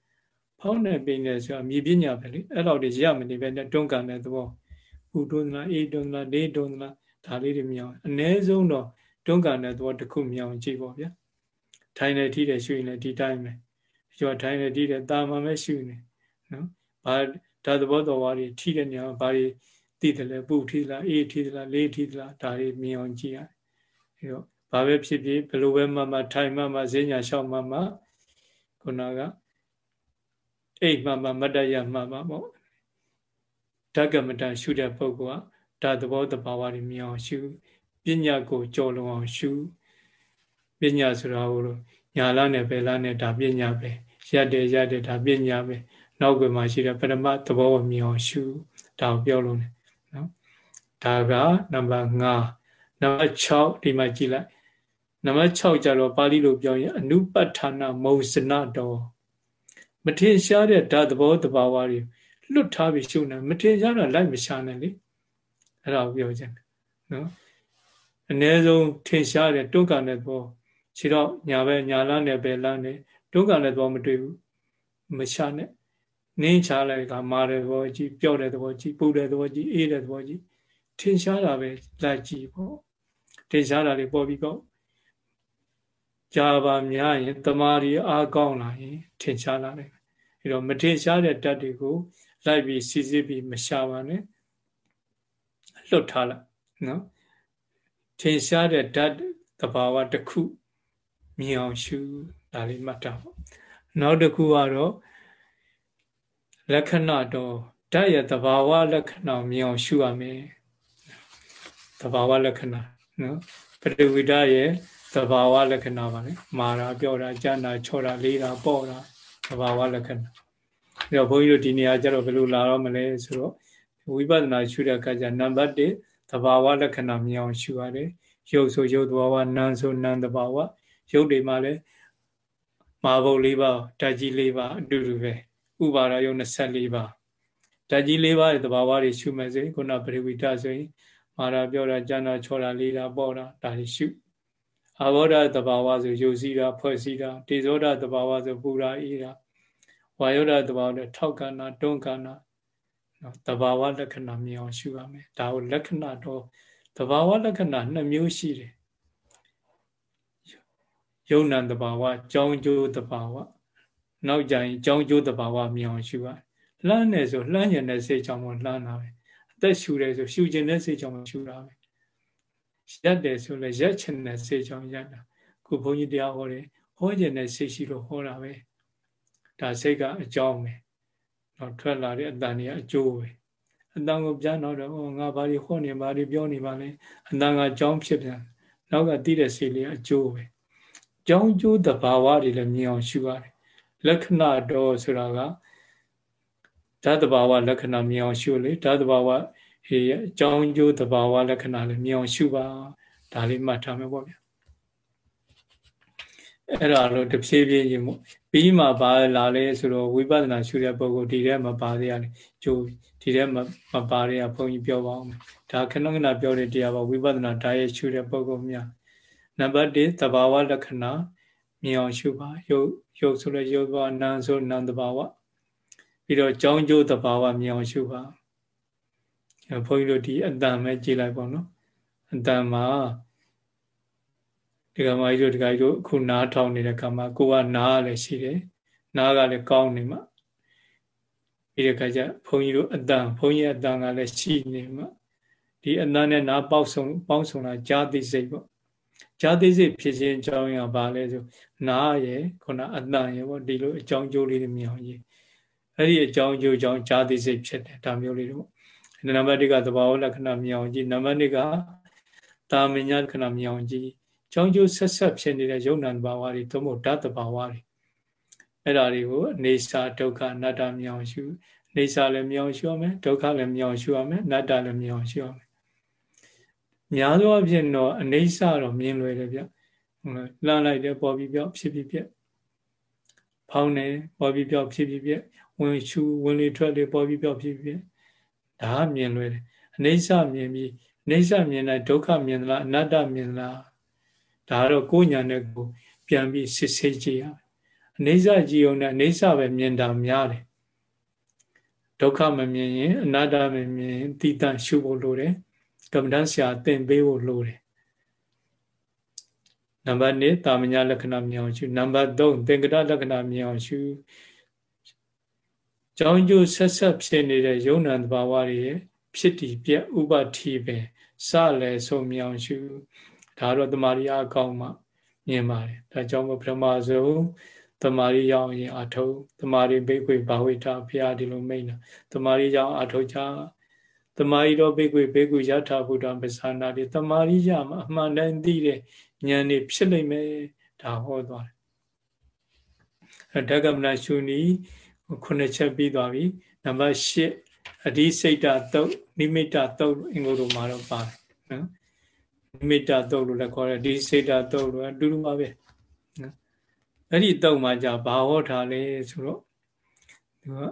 ဖောင်းနေပင်နေဆိုတာမြေပညာပဲလေအဲ့လောက်တွေရမနေပဲနဲ့တွန်းကန်တဲ့သဘောပူတွန်းလားအေးတွန်းလားလေးတွန်းလား ဒါလေးတွေမြင်အောင်အ ਨੇ ဆုံးတော့တွန်းကန်တဲ့သဘောတစ်ခုမြင်အောင်ကြည့်ပါဗျာထိုင်နေထိတယ်ရှုရင်လည်းဒီတိုင်းပဲကျော်ထိုင်နေထိတယ်တာမှန်ပဲရှုနေနော်ဘာဒါသဘောတော်ဝါတွေထိတဲ့နေရာဘာတွေသိတယ်လဲပူထိလားအေးထိလားလေးထိလားဒါတွေမြင်အောင်ကြည့်ရတယ်အဲတော့ဘာပဲဖြစ်ဖြစ်ဘယ်လိုပဲမှမှထိုင်မှမှဈဉ္ညာလျှောက်မှမှခုနကအိတ်မှမှမတ္တရမှမှပေါ့ဓကမတရှုတဲ့ပုဂ္ဂိုလ်က ဒါသဘောတဘာဝတွေမြင်အောင်ရှုပညာကိုကြော်လွန်အောင်ရှုပညာဆိုတာကိုညာလာနဲ့ပဲလာနဲ့ဒါပညာပဲရက်တယ်ရက်တယ်ဒါပညာပဲနောက်ွယ်မှာရှိတဲ့ပရမသဘောကိုမြင်အောင်ရှုဒါကိုပြောလို့နော်ဒါကနံပါတ်5နံပါတ်6ဒီမှာကြည့်လိုက်နံပါတ်6ကျတော့ပါဠိလိုပြောရင်အနုပဋ္ဌာနာမௌစနတော်မထင်ရှားတဲ့ဓာတ်သဘောတဘာဝတွေလွတ်ထားပြီးရှုနေမထင်ရှားတော့လိုက်မရှာနဲ့လေ အဲ့ဒါကိုပြောချင်တယ်နော်အ ਨੇ ဆုံးထင်ရှားတဲ့တွန်းကန်တဲ့ဘောခြေတော့ညာဘက်ညာလန်းနဲ့ပဲလန်းနဲ့တွန်းကန်တဲ့ဘောမတွေ့ဘူးမရှာနဲ့နင်းချလိုက်ကမာတဲ့သဘောကြီးပျော့တဲ့သဘောကြီးပူတဲ့သဘောကြီးအေးတဲ့သဘောကြီးထင်ရှားတာပဲလိုက်ကြည့်ပေါ့ထင်ရှားတာလေးပေါ်ပြီးပေါ့ကြာပါများရင်တမာရီအားကောင်းလာရင်ထင်ရှားလာတယ်အဲတော့မထင်ရှားတဲ့ဓာတ်တွေကိုလိုက်ပြီးစီစစ်ပြီးမရှာပါနဲ့ လွတ်ထားလိုက်နော်ထင်ရှားတဲ့ဓာတ်တဘာဝတစ်ခုမြင်အောင်ရှုဒါလေးမှတ်တာပေါ့နောက်တစ်ခုကတော့လက္ခဏာတော့ဓာတ်ရဲ့တဘာဝလက္ခဏာမြင်အောင်ရှုရမယ်တဘာဝလက္ခဏာနော်ပရိဝိဒရဲ့သဘာဝလက္ခဏာပါလေမာတာပြောတာကြမ်းတာချောတာလေးတာပေါ့တာသဘာဝလက္ခဏာအဲတော့ဘုန်းကြီးတို့ဒီနေရာကျတော့ဘယ်လိုလာတော့မလဲဆိုတော့ ဝိပဿနာရှုတဲ့အခါကျနံပါတ်1သဘာဝလက္ခဏာမြင်အောင်ရှုရတယ်ရုပ်ဆိုရုပ်သဘာဝနာမ်ဆိုနာမ်သဘာဝရုပ်တွေမှာလည်းမာဘုတ်၄ပါးဓာတ်ကြီး၄ပါးအတူတူပဲဥပါဒယုံ24ပါးဓာတ်ကြီး၄ပါးရဲ့သဘာဝတွေရှုမယ်ဆိုရင်ခုနပရိဝိတဆိုရင်မာရာပြောတာကျမ်းတာချောတာလေးတာပေါ့တာဒါတွေရှုအာဘောဓတဘာဝဆိုယုတ်စီတာဖွဲ့စည်းတာတေဇောဓတဘာဝဆိုပူရာအေးတာဝါယောဓတဘာဝနဲ့ထောက်ကဏတွန်းကဏ နော်တဘာဝလက္ခဏာမြင်အောင်ရှုရမယ်ဒါကိုလက္ခဏာတော့တဘာဝလက္ခဏာနှစ်မျိုးရှိတယ်ယုံနံတဘာဝကြောင်းကျိုးတဘာဝနောက်ကြရင်ကြောင်းကျိုးတဘာဝမြင်အောင်ရှုရတယ်လှမ်းနေဆိုလှမ်းကျင်တဲ့စိတ်ကြောင့်မလှမ်းတာပဲအသက်ရှူတယ်ဆိုရှူကျင်တဲ့စိတ်ကြောင့်ရှူတာပဲရက်တယ်ဆိုလဲရက်ချင်တဲ့စိတ်ကြောင့်ရက်တာခုဘုန်းကြီးတရားဟောတယ်ဟောကျင်တဲ့စိတ်ရှိလို့ဟောတာပဲဒါစိတ်ကအကြောင်းပဲ တော့ထွက်လာတဲ့အတန်ကြီးအကျိုးပဲအတန်ကိုပြန်တော့တော့ငါဘာတွေဟောနေဘာတွေပြောနေပါလဲအတန်ကအကြောင်းဖြစ်ပြန်နောက်ကတည်တဲ့စိတ်လေးအကျိုးပဲကြောင်းကျိုးတဘာဝတွေလည်းမြင်အောင်ရှုရတယ်လက္ခဏာတော်ဆိုတာကဓာတ်တဘာဝလက္ခဏာမြင်အောင်ရှုလေဓာတ်တဘာဝဟေးအကြောင်းကျိုးတဘာဝလက္ခဏာလည်းမြင်အောင်ရှုပါဒါလေးမှတ်ထားမယ်ပေါ့ဗျာ အဲ့ဒါလို့တဖြည်းဖြည်းရင်ပေါ့ပြီးမှပါလာလဲဆိုတော့ဝိပဿနာရှုတဲ့ပုဂ္ဂိုလ်ဒီထဲမှာပါသေးရတယ်ကျိုးဒီထဲမှာမပါတဲ့ဘုန်းကြီးပြောပါအောင်ဒါခဏခဏပြောတဲ့တရားပါဝိပဿနာဓာတ်ရဲ့ရှုတဲ့ပုဂ္ဂိုလ်များနံပါတ်1သဘာဝလက္ခဏာမြင်အောင်ရှုပါရုပ်ရုပ်ဆိုလဲရုပ်ဘာနာမ်ဆိုနာမ်သဘာဝပြီးတော့ကြောင်းကျိုးသဘာဝမြင်အောင်ရှုပါဘုန်းကြီးတို့ဒီအတန်ပဲကြည့်လိုက်ပါနော်အတန်မှာ ဒီကမာကြီးတို့ဒီကကြီးတို့အခုနားထောင်နေတဲ့ကမှာကိုကနားလည်းရှိတယ်နားကလည်းကောင်းနေမှပြီးတဲ့ခါကျဘုန်းကြီးတို့အတန်ဘုန်းကြီးအတန်ကလည်းရှိနေမှဒီအတန်နဲ့နားပေါက်ဆုံပေါင်းဆုံတာဂျာတိစိတ်ပေါ့ဂျာတိစိတ်ဖြစ်ခြင်းအကြောင်းရပါလဲဆိုနားရယ်ခုနအတန်ရယ်ပေါ့ဒီလိုအကြောင်းကျိုးလေးတွေမြင်အောင်ကြီးအဲ့ဒီအကြောင်းကျိုးကြောင့်ဂျာတိစိတ်ဖြစ်တယ်ဒါမျိုးလေးတို့နံပါတ်1ကသဘာဝလက္ခဏာမြင်အောင်ကြည့်နံပါတ်2ကတာမညာလက္ခဏာမြင်အောင်ကြည့် ကြောင်းကျိုးဆက်ဆက်ဖြစ်နေတဲ့ယုံနာတဘာဝတွေသို့မဟုတ်ဓာတ်တဘာဝတွေအဲ့ဒါတွေကိုအနေစာဒုက္ခအနတ္တမြင်အောင်ရှုအနေစာလည်းမြင်အောင်ရှုရမယ်ဒုက္ခလည်းမြင်အောင်ရှုရမယ်အနတ္တလည်းမြင်အောင်ရှုရမယ်များသောအားဖြင့်တော့အနေစာတော့မြင်လွယ်တယ်ဗျလှမ်းလိုက်တယ်ပေါ်ပြီးပြောက်ဖြစ်ပြီးပြက်ဖောင်းတယ်ပေါ်ပြီးပြောက်ဖြစ်ပြီးပြက်ဝင်ရှူဝင်လေထွက်လေပေါ်ပြီးပြောက်ဖြစ်ပြီးပြက်ဒါမြင်လွယ်တယ်အနေစာမြင်ပြီးအနေစာမြင်လိုက်ဒုက္ခမြင်သလားအနတ္တမြင်သလား ဒါကတော့ကိုယ်ညာနဲ့ကိုပြန်ပြီးစစ်ဆေးကြည့်ရမယ်အနေစာကြည့်အောင်နဲ့အနေစာပဲမြင်တာများတယ်ဒုက္ခမမြင်ရင်အနတ္တမမြင်ရင်တိတန့်ရှုဖို့လိုတယ်ကမ္မဋ္ဌာန်းဆရာသင်ပေးဖို့လိုတယ်နံပါတ်1တာမညာလက္ခဏာမြင်အောင်ရှုနံပါတ်3သင်္ကတလက္ခဏာမြင်အောင်ရှုကြောင်းကျိုးဆက်ဆက်ဖြစ်နေတဲ့ယုံနံတဘာဝတွေဖြစ်တည်ပြဥပတိပဲစလည်းဆုံးမြအောင်ရှု ဒါတော့တမာရီအကောင်းမှမြင်ပါတယ်ဒါကြောင့်မို့ပထမဆုံးတမာရီရောက်ရင်အထုတမာရီဘိကွေဘာဝိတာဘုရားဒီလိုမိန်တာတမာရီရောက်အထုကြတမာရီတော့ဘိကွေဘိကွေယထာဘုဒ္ဓပစ္ဆာနာတိတမာရီရမှာအမှန်တန်သိတဲ့ဉာဏ်นี่ဖြစ်လိမ့်မယ်ဒါဟောသွားတယ်ဓကမနာရှုနီခုနှစ်ချက်ပြီးသွားပြီနံပါတ်၈အဓိစိတ်တသုတ်နိမိတသုတ်အင်္ဂုတ္တမှာတော့ပါတယ်နော်နိ မိတသုတ်လို့လည်းခေါ်တယ်ဒီစိတ်တသုတ်လို့အတူတူပါပဲနော်အဲ့ဒီသုတ်မှာじゃဘာဟောထားလဲဆိုတော့သူက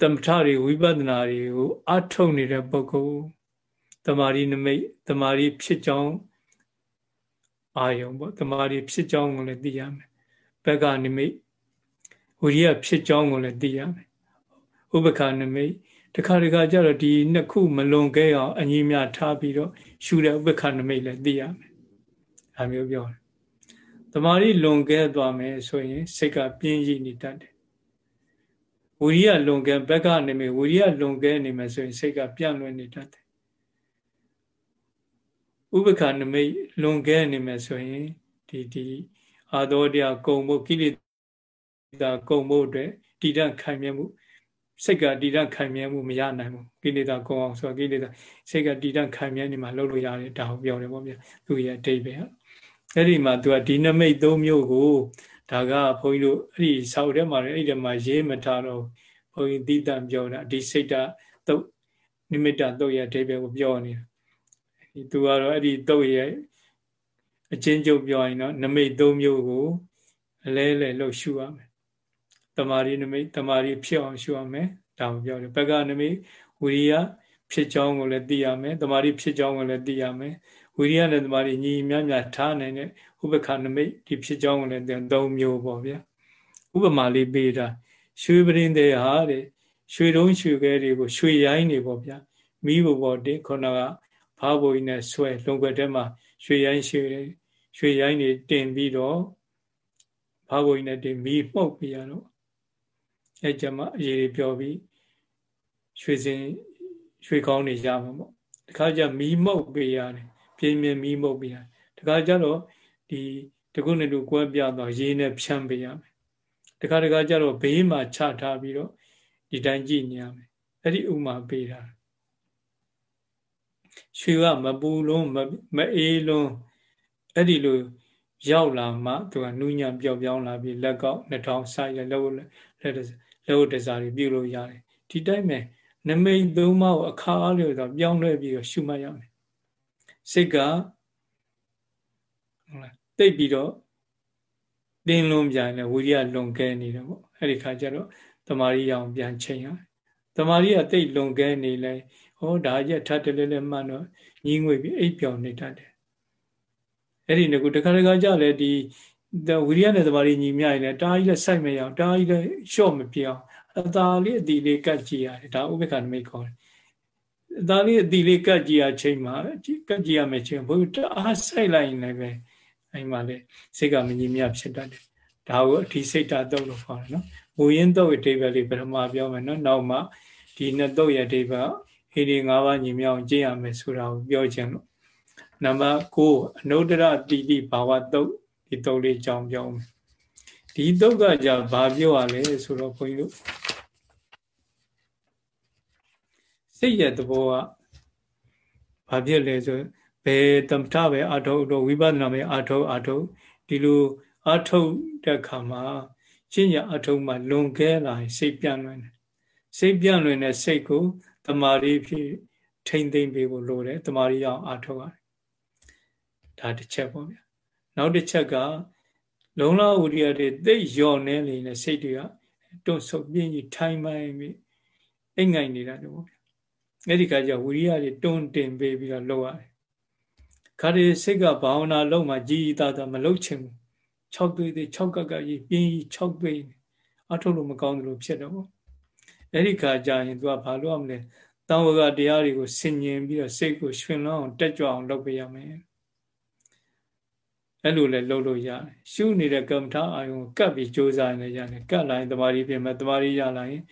သမထတွေဝိပဿနာတွေကိုအထုတ်နေတဲ့ပုဂ္ဂိုလ်တမာရီနမိတ်တမာရီဖြစ်ကြောင်းအာယုံပေါ့တမာရီဖြစ်ကြောင်းကိုလည်းသိရမယ်ဘက်ကနမိတ်ဝိရိယဖြစ်ကြောင်းကိုလည်းသိရမယ်ဥပခာနမိတ် တခါတခါကျတော့ဒီနှစ်ခုမလွန်ကဲအောင်အညီမြထားပြီးတော့ရှုတဲ့ဥပခာနမိတ်လည်းသိရမယ်ဒါမျိုးပြောတယ်တမာရီလွန်ကဲသွားမယ်ဆိုရင်စိတ်ကပြင်းရည်နေတတ်တယ်ဝိရိယလွန်ကဲဘက်ကနေမိဝိရိယလွန်ကဲနေမယ်ဆိုရင်စိတ်ကပြန့်လွင်နေတတ်တယ်ဥပခာနမိတ်လွန်ကဲနေမယ်ဆိုရင်ဒီဒီအာသောတရားကုံဖို့ကိလေသာကုံဖို့အတွက်တည်တံ့ခိုင်မြဲမှု စိတ်ကတည်တံ့ခိုင်မြဲမှုမရနိုင်ဘူးကိလေသာကုံအောင်ဆိုကိလေသာစိတ်ကတည်တံ့ခိုင်မြဲနေမှာလုပ်လို့ရတယ်ဒါကိုပြောတယ်ပေါ့ဗျာသူရဲ့အတိတ်ပဲအဲ့ဒီမှာသူကဒီနမိတ်သုံးမျိုးကိုဒါကဘုန်းကြီးတို့အဲ့ဒီဆောက်ထဲမှာအဲ့ဒီမှာရေးမထားတော့ဘုန်းကြီးတည်တံ့ပြောတာဒီစိတ်တသုတ်နိမိတ်တသုတ်ရဲ့အတိတ်ပဲကိုပြောနေတာသူကတော့အဲ့ဒီတုတ်ရဲ့အချင်းချုပ်ပြောရင်တော့နမိတ်၃မျိုးကိုအလဲလဲလှုပ်ရှုရမယ် တမာရီနမိတ်တမာရီဖြစ်အောင်ရှုရမယ်ဒါကိုပြောတယ်ဘက်ကနမိတ်ဝိရိယဖြစ်ကြောင်းကိုလည်းသိရမယ်တမာရီဖြစ်ကြောင်းကိုလည်းသိရမယ်ဝိရိယနဲ့တမာရီညီမြမြထားနိုင်တဲ့ဥပခနမိတ်ဒီဖြစ်ကြောင်းကိုလည်းသုံးမျိုးပေါ့ဗျာဥပမာလေးပေးတာရွှေပရင်းတဲ့ဟာတဲ့ရွှေတုံးရွှေခဲတွေကိုရွှေရိုင်းနေပေါ့ဗျာမိဘပေါ်တင်ခုနကဖားဘိုးကြီးနဲ့ဆွဲလုံခွက်ထဲမှာရွှေရိုင်းရွှေရွှေရိုင်းတွေတင်ပြီးတော့ဖားဘိုးကြီးနဲ့တင်မီးမှုတ်ပြရတော့ အဲကြမှာအရေးပြောပြီးရွှေစင်ရွှေကောင်းနေရမှာပေါ့တခါကျမီးမှုတ်ပြရတယ်ပြင်းပြင်းမီးမှုတ်ပြရတယ်တခါကျတော့ဒီတကုနဲ့တူကွဲပြတော့ရေးနဲ့ဖြန်းပြရမယ်တခါတခါကျတော့ဘေးမှာချထားပြီးတော့ဒီတိုင်းကြည့်နေရမယ်အဲ့ဒီဥမာပေးတာရွှေကမပူလုံးမအေးလုံးအဲ့ဒီလိုရောက်လာမှသူကနူးညံ့ပျော့ပြောင်းလာပြီးလက်ကောက်နှထောင်ဆိုင်လက်လက် လက်တစားတွေပြုလို့ရတယ်ဒီတိုင်းပဲနမိတ်သုံးပါးကိုအခါအားလျော်စွာပြောင်းလဲပြီးတော့ရှုမှတ်ရမယ်စိတ်ကဟုတ်လားတိတ်ပြီးတော့တင်းလုံးပြန်လဲဝိရိယလွန်ကဲနေတယ်ပေါ့အဲ့ဒီခါကျတော့တမာရီရအောင်ပြန်ချိန်ရတယ်တမာရီကတိတ်လွန်ကဲနေလဲဟောဒါရက်ထပ်တလဲလဲမှန်တော့ညီးငွေပြီးအိပ်ပြောင်နေတတ်တယ်အဲ့ဒီငကူတခါတခါကြလဲဒီ ဝိရိယနဲ့သမားကြီးညီမြရင်လည်းတားကြီးလည်းစိုက်မရအောင်တားကြီးလည်းရှော့မပြအောင်အသာလေးအတီလေးကတ်ကြည့်ရတယ်ဒါဥပ္ပခဏမိတ်ခေါ်တယ်အသာလေးအတီလေးကတ်ကြည့်ရချိန်မှာကတ်ကြည့်ရမယ်ချိန်ဘုရားအားစိုက်လိုက်ရင်လည်းပဲအဲ့မှာလေစိတ်ကမညီမြဖြစ်တတ်တယ်ဒါကိုအထီးစိတ်တာတုတ်လို့ခေါ်တယ်နော်မူရင်းတုတ်အဓိပ္ပာယ်လေးပထမပြောမယ်နော်နောက်မှဒီနှစ်တုတ်ရဲ့အဓိပ္ပာယ်ဟိဒီ၅ပါးညီမြောင်ကျင့်ရမယ်ဆိုတာကိုပြောခြင်းလို့နံပါတ်9အနုတ္တရတိတိဘာဝတုတ် ဒီတုတ်လေးကြောင်းပြောမယ်ဒီတုတ်ကじゃဘာပြောရလဲဆိုတော့ခွန်ကြီးတို့စိတ်ရဲ့သဘောကဘာဖြစ်လဲဆိုဘယ်သမထပဲအထုတ်တော့ဝိပဿနာပဲအထုတ်အထုတ်ဒီလိုအထုတ်တဲ့ခါမှာရှင်းရအထုတ်မှလွန်ကဲလာစိတ်ပြန့်လွင်တယ်စိတ်ပြန့်လွင်တဲ့စိတ်ကိုတမာရီဖြစ်ထိမ့်သိမ့်ပေးဖို့လိုတယ်တမာရီအောင်အထုတ်ရတယ်ဒါတစ်ချက်ပေါ့ဗျာ နောက်တစ်ချက်ကလုံလဝိရိယတွေသိလျော့နေလေနဲ့စိတ်တွေကတွန့်ဆုတ်ပြင်းကြီးထိုင်မိုင်းပြီးအိမ်ငိုင်နေတာတော့ဗျာအဲ့ဒီကကြဝိရိယတွေတွန်းတင်ပေးပြီးတော့လုပ်ရတယ်ခါဒီစိတ်ကဘာဝနာလုံးမှကြီးကြီးသားသားမလုပ်ချင်ဘူး6သွေးသေး6ကကကြီးပြင်းကြီး6သွေးအထုတ်လို့မကောင်းသလိုဖြစ်တော့အဲ့ဒီခါကျရင် तू ကဘာလို့ရမလဲတန်ဝကတရားတွေကိုဆင်ញင်ပြီးတော့စိတ်ကိုရှင်လောင်းတက်ကြွအောင်လုပ်ပေးရမယ် အဲ့လိုလဲလုပ်လို့ရတယ်ရှုနေတဲ့ကမ္မထာအာယုံကပ်ပြီးကြိုးစားနေရတယ်ကပ်လာရင်တမာရီပြင်မဲ့တမာရီရလာရင်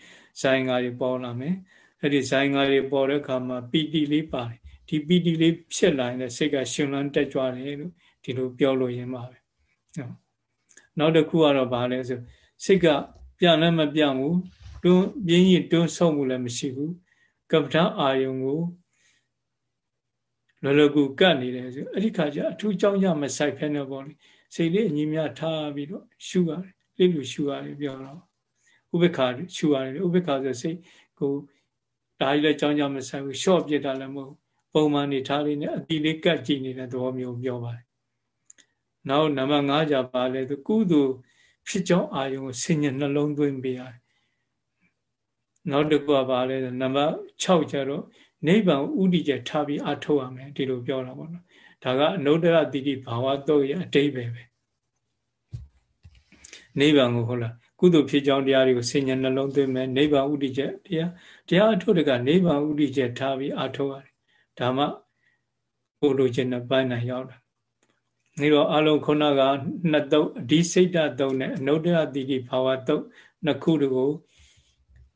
ဇိုင်းငါတွေပေါ်လာမယ်အဲ့ဒီဇိုင်းငါတွေပေါ်တဲ့အခါမှာပီတိလေးပါတယ်ဒီပီတိလေးဖြစ်လာရင်စိတ်ကရှင်လန်းတက်ကြွတယ်လို့ဒီလိုပြောလို့ရင်းပါပဲနောက်တစ်ခုကတော့ဗာလဲဆိုစိတ်ကပြန်လည်းမပြန်ဘူးတွန်းပြင်းကြီးတွန်းဆုံးမှုလည်းမရှိဘူးကပ္ပဋ္ဌအာယုံကို လောလောကူကတ်နေတယ်ဆိုအဲ့ဒီခါကျအထူးကြောင်းကြမဆိုင်ဖဲနဲ့ပေါ့လေစိတ်လေးအညီမြထားပြီးတော့ရှုရတယ်လေးလူရှုရတယ်ပြောတော့ဥပ္ပခါရှုရတယ်ဥပ္ပခါဆိုစိတ်ကိုဒါကြီးလည်းကြောင်းကြမဆိုင်ဘူးရှော့ပြစ်တာလည်းမဟုတ်ပုံမှန်နေထားလေးနဲ့အတိလေးကတ်ကြည့်နေတဲ့သဘောမျိုးပြောပါတယ်နောက်နံပါတ်5ကြပါလဲသူကုသိုလ်ဖြစ်ကြောင်းအာယုံကိုဆင်ញနှလုံးသွင်းပေးရတယ် နောက်တစ်ခုကပါလဲနံပါတ်6ကျတော့နိဗ္ဗာန်ဥဒိကျထားပြီးအထောက်ရမယ်ဒီလိုပြောတာပေါ့နော်ဒါကအနုတ္တရတိတိဘာဝတော့ရအတိတ်ပဲပဲနိဗ္ဗာန်ကိုဟုတ်လားကုသိုလ်ဖြစ်ကြောင်းတရားတွေကိုဆင်ញနှလုံးသွင်းမယ်နိဗ္ဗာန်ဥဒိကျတရားတရားအထုတကနိဗ္ဗာန်ဥဒိကျထားပြီးအထောက်ရတယ်ဒါမှကိုလိုချင်တဲ့ပိုင်းနိုင်ရောက်တာနေတော့အလုံးခုနကနှစ်တုပ်အဒီစိတ်တတုပ်နဲ့အနုတ္တရတိတိဘာဝတုပ်နှစ်ခုတကို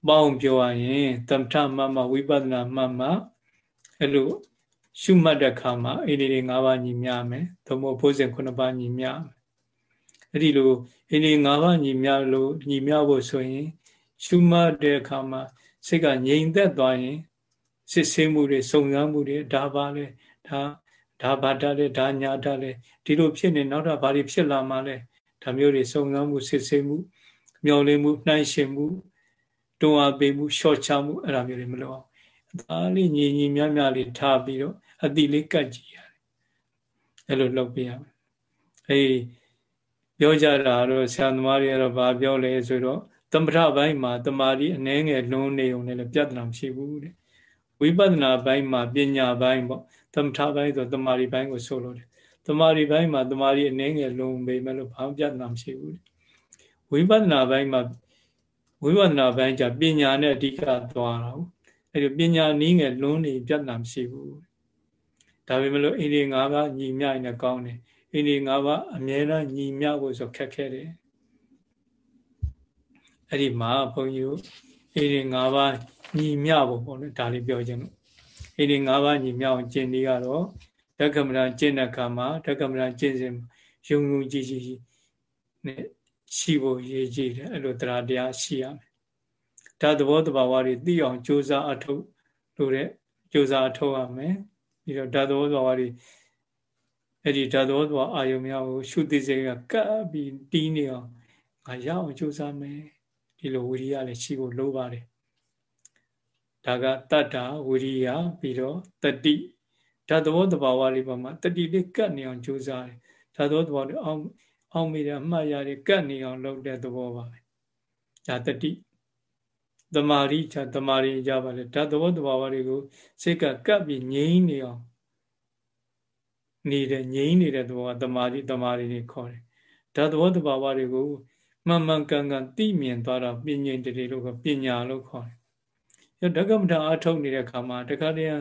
ပေါင်းပြောရရင်သမထမမဝိပဿနာမမအဲ့လိုရှုမှတ်တဲ့ခါမှာအိန္ဒိတွေ၅ပါးညီမျှမယ်သို့မဟုတ်ဘုဇင်9ပါးညီမျှမယ်အဲ့ဒီလိုအိန္ဒိ၅ပါးညီမျှလို့ညီမျှဖို့ဆိုရင် ရှုမှတ်တဲ့အခါမှာစိတ်ကငြိမ်သက်သွားရင်စစ်ဆေးမှုတွေစုံစမ်းမှုတွေဒါပါလေဒါဒါဘာတလဲဒါညာတလဲဒီလိုဖြစ်နေနောက်တော့ဘာတွေဖြစ်လာမှလဲဒါမျိုးတွေစုံစမ်းမှုစစ်ဆေးမှု မျောလင်းမှုနှိုင်းရှင်မှု တွန်းအားပေးမှုရှော့ချမှုအဲ့ဒါမျိုးတွေမလုပ်အောင်ဒါလေးညီညီမြမြလေးထားပြီးတော့အတိလေးကတ်ကြည့်ရတယ်အဲ့လိုလုပ်ပေးရမယ်အေးပြောကြတာတော့ဆရာသမားတွေကတော့ဗာပြောလဲဆိုတော့သမထဘိုင်းမှာတမာရီအနှဲငယ်လွန်းနေုံနဲ့လည်းပြဿနာမရှိဘူးတဲ့ဝိပဿနာဘိုင်းမှာပညာဘိုင်းပေါ့သမထဘိုင်းဆိုတမာရီဘိုင်းကိုဆိုလို့တယ်တမာရီဘိုင်းမှာတမာရီအနှဲငယ်လွန်ပေမဲ့လို့ဘာမှပြဿနာမရှိဘူးဝိပဿနာဘိုင်းမှာ ဝိပဿနာဘိုင်းじゃပညာနဲ့အဓိကသွားတာဟုတ်အဲ့ဒီပညာနည်းငယ်လွန်းနေပြဿနာမရှိဘူးဒါပေမဲ့လို့အိန္ဒိ၅ပါးညီမျှနေကောင်းတယ်အိန္ဒိ၅ပါးအမြဲတမ်းညီမျှဖို့ဆိုခက်ခဲတယ်အဲ့ဒီမှာဘုန်းကြီးအိန္ဒိ၅ပါးညီမျှဖို့ပေါ့လေဒါလေးပြောခြင်းလို့အိန္ဒိ၅ပါးညီမျှအောင်ကျင့်ဒီကတော့ဓကမရကျင့်တဲ့အခါမှာဓကမရကျင့်စဉ်ယုံယုံကြည်ကြည်နဲ့ ရှိဖို့ရည်ကြည်တယ်အဲ့လိုတရားတရားရှိရမယ်ဒါသဘောတဘာဝတွေသိအောင်ကြိုးစားအထုတ်လို့တဲ့ကြိုးစားအထုတ်ရမယ်ပြီးတော့ဒါသဘောတဘာဝတွေအဲ့ဒီဒါသဘောတဘာအာယုံများကိုရှုသိစေကကပ်ပြီးတီးနေအောင်ငါရအောင်ကြိုးစားမယ်ဒီလိုဝိရိယလည်းရှိဖို့လိုပါတယ်ဒါကတတ္တာဝိရိယပြီးတော့တတိဓာတ်သဘောတဘာဝလေးပါမှာတတိလေးကတ်နေအောင်ကြိုးစားတယ်ဓာတ်သဘောတဘာဝလေးအောင် အောင်မိတဲ့အမှတ်ရတွေကတ်နေအောင်လုပ်တဲ့သဘောပါပဲဒါတတိတမာရီချတမာရီကြပါလေဓာတ်သဘောတဘာဝတွေကိုစိတ်ကကပ်ပြီးငြိမ်းနေအောင်နေတဲ့ငြိမ်းနေတဲ့သဘောကတမာရီတမာရီတွေခေါ်တယ်ဓာတ်သဘောတဘာဝတွေကိုမှန်မှန်ကန်ကန်သိမြင်သွားတာပညာတည်းလို့ကပညာလို့ခေါ်တယ်ဓကမထအထုတ်နေတဲ့ခါမှာတခါတည်း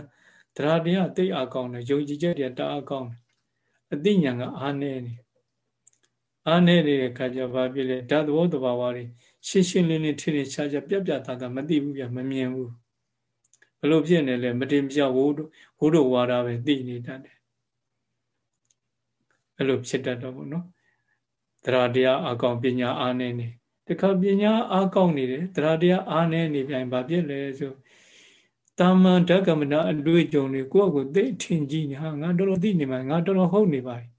တရားတရားသိအကောင်းတယ်ယုံကြည်ချက်တွေတအားကောင်းတယ်အသိဉာဏ်ကအားနည်းနေ အားနည်းနေတဲ့ခါကျဘာဖြစ်လဲဓာတ်သဘောတဘာဝတွေရှင်းရှင်းလင်းလင်းထင်ထင်ရှားရှားပြက်ပြက်သားသားမသိဘူးပြမမြင်ဘူးဘလို့ဖြစ်နေလဲမတင်ပြဝိုးဝိုးတို့ဝါဒပဲသိနေတတ်တယ်အဲ့လိုဖြစ်တတ်တော့ဘုနော်တရားတရားအကောင်ပညာအားနည်းနေတခါပညာအားကောင်းနေတယ်တရားတရားအားနည်းနေပြန်ဘာဖြစ်လဲဆိုတာမန်ဓကမနာအတွေ့အကြုံတွေကိုယ့်အကိုသိထင်ကြည့်နေဟာငါတော်တော်သိနေမှာငါတော်တော်ဟုတ်နေပါပြီ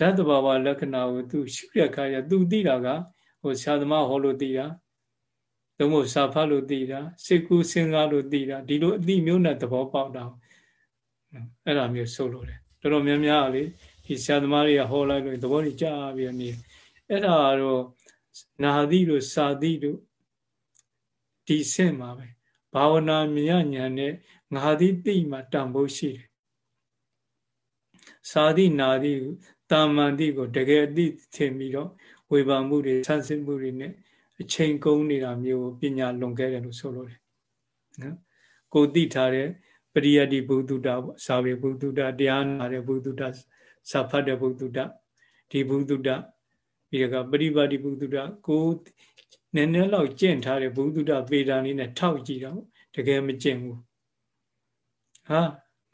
ဓာတ်တဘာဝလက္ခဏာကိုသူရှုရခါရသူသိတာကဟိုဆရာသမားဟောလို့သိတာသုံးဖို့စာဖတ်လို့သိတာစိတ်ကူးစဉ်းစားလို့သိတာဒီလိုအသိမျိုးနဲ့သဘောပေါက်တာအဲ့ဒါမျိုးဆိုလို့တယ်တော်တော်များများလေဒီဆရာသမားတွေကဟောလိုက်လို့သဘောကြီးကြားပြီးနေအဲ့ဒါတော့နာသီတို့စာသီတို့ဒီစင့်မှာပဲဘာဝနာမြညာညာနဲ့ငါသည်သိမှတန်ဖို့ရှိတယ်စာသီနာသီ တာမန်တိကိုတကယ်အသိထင်ပြီးတော့ဝေဘာမှုတွေဆန်းစစ်မှုတွေနဲ့အချိန်ကုန်နေတာမျိုးပညာလွန်ခဲ့တယ်လို့ဆိုလို့တယ်နော်ကိုသိထားတဲ့ပရိယတ္တိဘုဒ္ဓတာပေါ့စာပေဘုဒ္ဓတာတရားနာတဲ့ဘုဒ္ဓတာစာဖတ်တဲ့ဘုဒ္ဓတာဒီဘုဒ္ဓတာပြီးတော့ပရိပါတိဘုဒ္ဓတာကိုနည်းနည်းလောက်ကျင့်ထားတဲ့ဘုဒ္ဓတာပေတာလေးနဲ့ထောက်ကြည့်တော့တကယ်မကျင့်ဘူးဟာ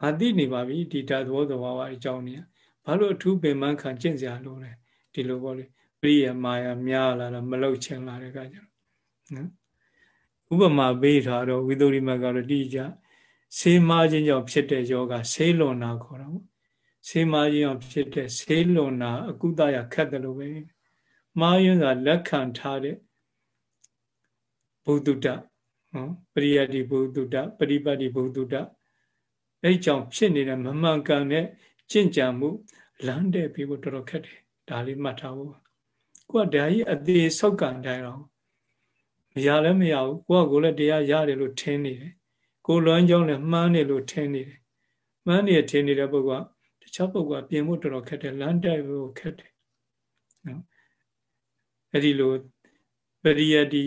ငါသိနေပါပြီဒီဓာတ်သဘောသဘာဝအကြောင်းเนี่ย ဘာလို့အထူးပင်မခံကျင့်စရာလိုလဲဒီလိုပေါ့လေပရိယမာယာများလာတော့မလုတ်ချင်လာတဲ့ကကြနော်ဥပမာပေးထားတော့ဝိသုရိမကတော့တိကျဆေးမားခြင်းကြောင့်ဖြစ်တဲ့ယောဂဆေးလွန်နာခေါ်တာပေါ့ဆေးမားခြင်းကြောင့်ဖြစ်တဲ့ဆေးလွန်နာအကုသရခက်တယ်လို့ပဲမားရင်ကလက်ခံထားတဲ့ဘုဒ္ဓတနော်ပရိယတိဘုဒ္ဓတပရိပတ်တိဘုဒ္ဓတအဲ့ကြောင့်ဖြစ်နေတဲ့မမှန်ကန်တဲ့ကျင့်ကြံမှု လမ်းတဲ့ပြီးဖို့တော်တော်ခက်တယ်ဒါလေးမှတ်ထားဖို့ကိုကဒါကြီးအသေးဆောက်ကန်တိုင်းတော့မရလည်းမရဘူးကိုကကိုလည်းတရားရတယ်လို့ထင်နေတယ်ကိုလွမ်းကြောင်းလည်းမှန်းနေလို့ထင်နေတယ်မှန်းနေထင်နေတဲ့ပုဂ္ဂိုလ်ကတခြားပုဂ္ဂိုလ်ကပြင်ဖို့တော်တော်ခက်တယ်လမ်းတိုက်ဖို့ခက်တယ်နော်အဲ့ဒီလိုပရိယတိ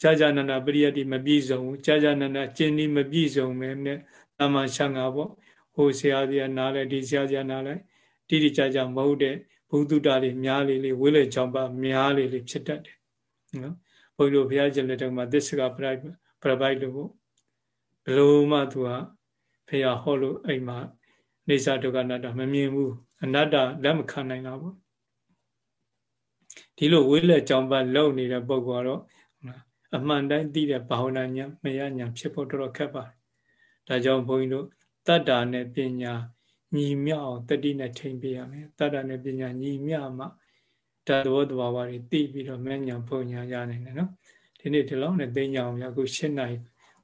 ကြာကြာနာနာပရိယတိမပြည့်စုံဘူးကြာကြာနာနာကျင့်ဤမပြည့်စုံမဲနဲ့တာမန်ရှငါပေါ့ ဟိုဆရာကြီးနားလဲဒီဆရာကြီးနားလဲတိတိကျကျမဟုတ်တဲ့ဘုဒ္ဓတာတွေများလေးလေးဝိလေချောင်းပါများလေးလေးဖြစ်တတ်တယ်နော်ဘုန်းကြီးတို့ဘုရားကျင်လက်ထက်မှာသစ္စကပရိုက်ပရပိုက်လို့ဘလို့မှသူကဖះဟောလို့အိမ်မှာနေစာဒုက္ခအနတ္တမမြင်ဘူးအနတ္တလက်မခံနိုင်တာပေါ့ဒီလိုဝိလက်ကြောင့်ပါလုံနေတဲ့ပုဂ္ဂိုလ်ကတော့အမှန်တိုင်းသိတဲ့ဘာဝနာညာမရညာဖြစ်ဖို့တော်တော်ခက်ပါတယ်ဒါကြောင့်ဘုန်းကြီးတို့ တတ္တာနဲ့ပညာညီမျှအောင်တတိနဲ့ထိမ့်ပေးရမယ်တတ္တာနဲ့ပညာညီမျှမှဓာတ်ဘောတဘာဝတွေသိပြီးတော့မဉ္ဇဉ်ပုံညာရနိုင်တယ်နော်ဒီနေ့ဒီလောက်နဲ့သိညာအောင်ရအခု၈နိုင်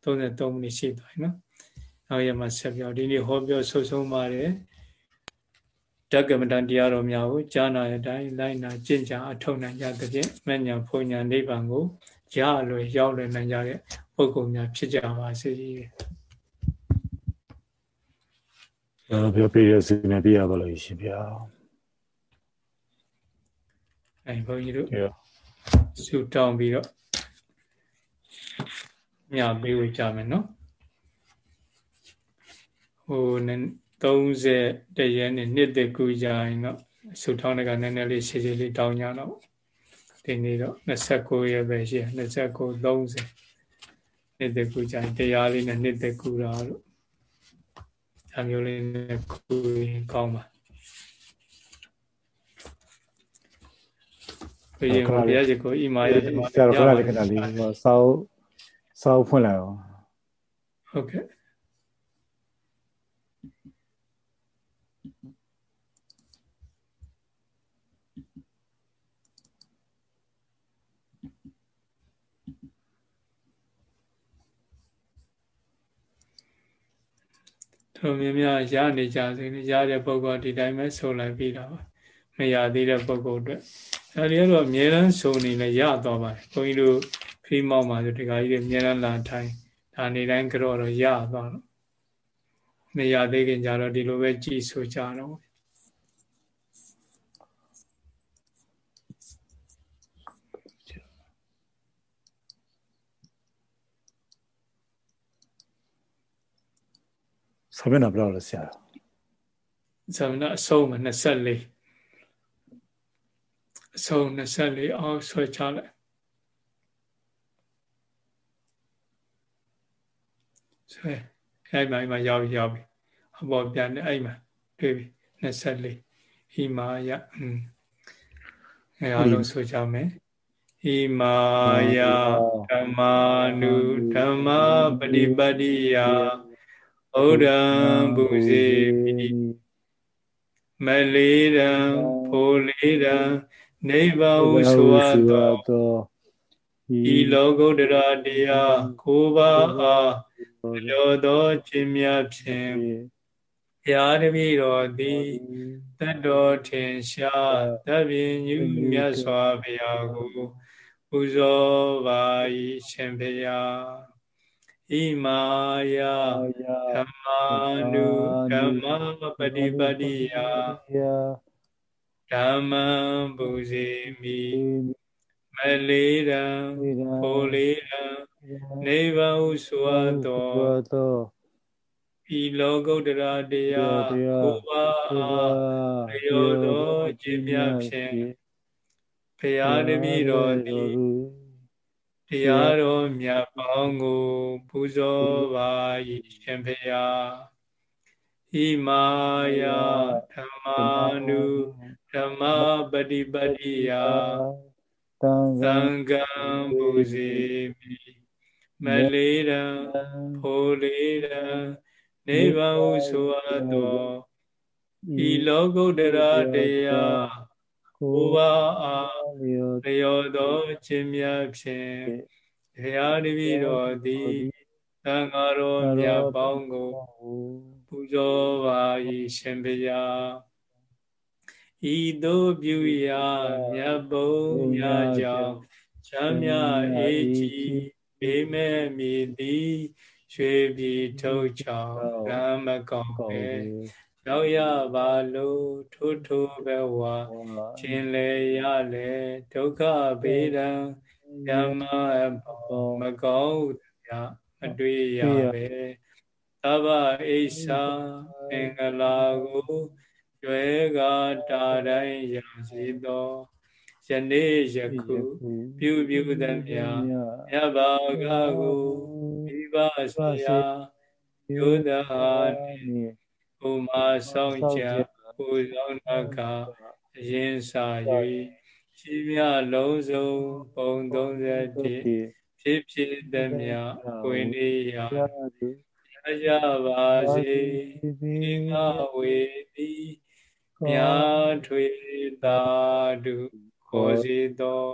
33မိနစ်ရှိသွားပြီနော်နောက်ရမှာဆက်ပြောဒီနေ့ဟောပြောဆုဆုံးပါတယ်ဓကမတန်တရားတော်များကိုကြားနာတဲ့အတိုင်းလိုက်နာကျင့်ကြအထောက်နိုင်ကြသဖြင့်မဉ္ဇဉ်ပုံညာနိဗ္ဗာန်ကိုရလွယ်ရောက်လွယ်နိုင်ကြတဲ့ပုဂ္ဂိုလ်များဖြစ်ကြပါစေ။ ကျွန်တော်ပြောပြရစီနဲ့ပြရပါလို့ရှင်ဗျာ။အဲဘုန်းကြီးတို့ဆူတောင်းပြီးတော့ညပေးဝေကြမယ်နော်။ဟို30တရက်နဲ့နှစ်တကူကြရင်တော့ဆူတောင်းတဲ့ကနည်းနည်းလေးရှည်ရှည်လေးတောင်းကြတော့ဒီနေ့တော့29ရက်ပဲရှိ29 30နှစ်သက်ကူကြရင်တရားလေးနဲ့နှစ်သက်ကူတာလို့ ဒါမျိုးလေးနဲ့ကူရင်ကောင်းပါဘုရားဘုရားရှိခိုးဣမာယဆရာတော်ခဏလေးခဏလေးဟောစောက်စောက်ဖွင့်လိုက်အောင်ဟုတ်ကဲ့ တို့မြများရနေကြစေရတဲ့ပုဂ္ဂိုလ်ဒီတိုင်းပဲဆိုလိုက်ပြီးတော့မရသေးတဲ့ပုဂ္ဂိုလ်အတွက်အဲဒီကတော့အမြဲတမ်းဆိုနေလဲရသွားပါတယ်ဘုန်းကြီးတို့ဖိမောက်မှာဆိုဒီကကြီးတွေအမြဲတမ်းလာထိုင်ဒါနေတိုင်းကြောတော့ရသွားတော့မရသေးခင်ကြတော့ဒီလိုပဲကြည်ဆိုကြတော့ စာမျက်နှာဘယ်လောက်လဲဆရာစာမျက်နှာအဆုံးမှာ24အဆုံး24အောက်ဆွဲချလိုက်ဆွဲအဲ့မှာအဲ့မှာရောက်ပြီရောက်ပြီအပေါ်ပြန်နေအဲ့မှာတွေ့ပြီ24ဟိမာယအဲအလုံးဆွဲချမယ်ဣမာယဓမ္မာနုဓမ္မပฏิပတ္တိယ ဩဒံပုဇေမိမလေးရန်ဖိုလေးရန်နိဗ္ဗာန်ဟုဆိုအပ်သောဤလောကုတ္တရာတရားကိုးပါးအားလောသောခြင်းများဖြင့်ဘုရားတပည့်တော်သည်တတ်တော်ထင်ရှားတပြင်းညူမြတ်စွာဘုရားကိုပူဇော်ပါ၏ရှင်ဘုရား ဣမာယဓမ္မာနုဓမ္မပฏิပတ္တိယဓမ္မံပူဇေမိမလေးရန်ဖိုလေးရန်နိဗ္ဗာန်ဟုဆိုအပ်သောဤလောကုတ္တရာတရားကိုပါအားရောသောခြင်းများဖြင့်ဘုရားတပည့်တော်သည်တ ရားတော်မြတ်ပေါင်းကိုပူဇော်ပါ၏ရှင်ဘုရားဣမာယဓမ္မာနုဓမ္မပฏิပတ္တိယသံဃံပူဇေမိမလေးရန်ဖိုလေးရန်နိဗ္ဗာန်ဟုဆိုအပ်သောဤလောကုတ္တရာတရားကိုပါအား လျော်သောခြင်းများဖြင့်ဘုရားတပည့်တော်သည်သံဃာတော်မြတ်ပေါင်းကိုပူဇော်ပါ၏ရှင်ဘုရားဤသို့ပြုရာမြတ်ဘုံများကြောင့်ချမ်းမြအေးကြီးဘေးမဲ့မည်သည်ရွှေပြည်ထုတ်ချောင်းဓမ္မကောင်ပဲ ရောက်ရပါလို့ထိုးထိုးဘဝခြင်းလေရလေဒုက္ခဘေးဒံဓမ္မအပေါ်မကောင်းရမတွေ့ရပဲသဗ္ဗအိသမင်္ဂလာကိုရွယ်ကတာတိုင်းရစီသောယနေ့ယခုပြုပြုသမျှမြတ်ဘာကကိုမိဘဆရာယုဒဟာနိ ဘုမာဆောင်ချပူဇောင်းနာကအရင်စာ၍ရှိမြလုံးစုံပုံ31ဖြစ်ဖြစ်သမျှကိုယ်နေရာရကြပါစေဒီငါဝေတိမြာထွေတာတုခေါ်စေသော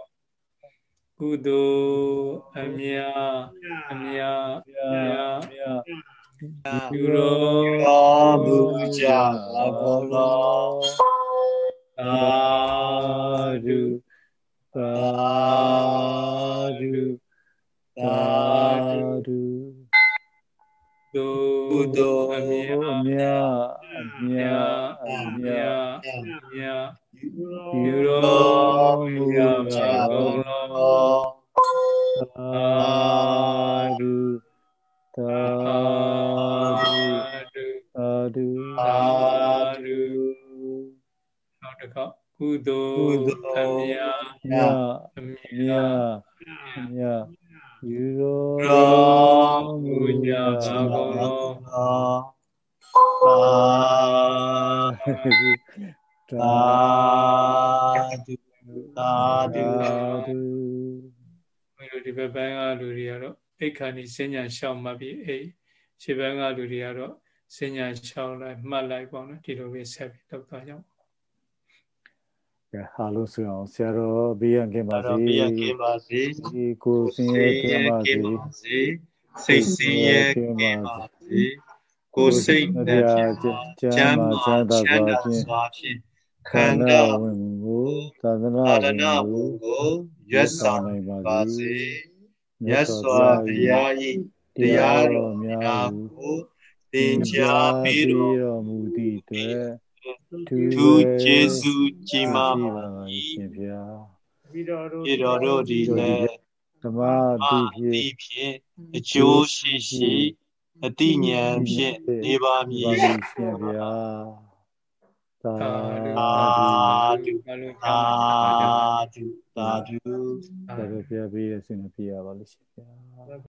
ကုသိုလ်အမြအမြအမြ ပြုတော်မူကြပါကုန်လောသာဓုသာဓုသာဓုကုသိုလ် က်ကုသိုလ်အမြအမြအမြယူတော်မူကြပါကုန်လောသာဓုသာဓုသာဓုဘယ်လိုဒီဘက်ပိုင်းကလူတွေကတော့အိတ်ခါနေစဉ္ညာရှောင်းမှပြီးအိတ်ခြေဘက်ကလူတွေကတော့စဉ္ညာရှောင်းလိုက်မှတ်လိုက်ပေါ့နော်ဒီလိုပဲဆက်ပြီးလောက်သွားကြအောင် ကဲအားလုံးဆိုအောင်ဆရာတော်ဘေးရန်ကင်းပါစေဘေးရန်ကင်းပါစေဒီကိုစင်ရဲ့ကင်းပါစေစိတ်စင်ရဲ့ကင်းပါစေကိုစိတ်နဲ့ချမ်းသာချမ်းသာစွာဖြင့်ခန္ဓာဝင်ကိုသာသနာဝင်ကိုရွတ်ဆောင်နိုင်ပါစေမြတ်စွာဘုရား၏တရားတော်များကိုသင်ကြားပြီးတော်မူသည့်အတွက် သူကျေးဇူးကြီးမားပါရှင်ဗျာပြီးတော်တို့ဒီလည်းဓမ္မတိဖြင့်အကျိုးရှိရှိအတိညာဖြင့်နေပါမည်ရှင်ဗျာသာဓုသာဓုသာဓုသာဓုဘုရားပေးရစင်ပြရပါလို့ရှင်ဗျာ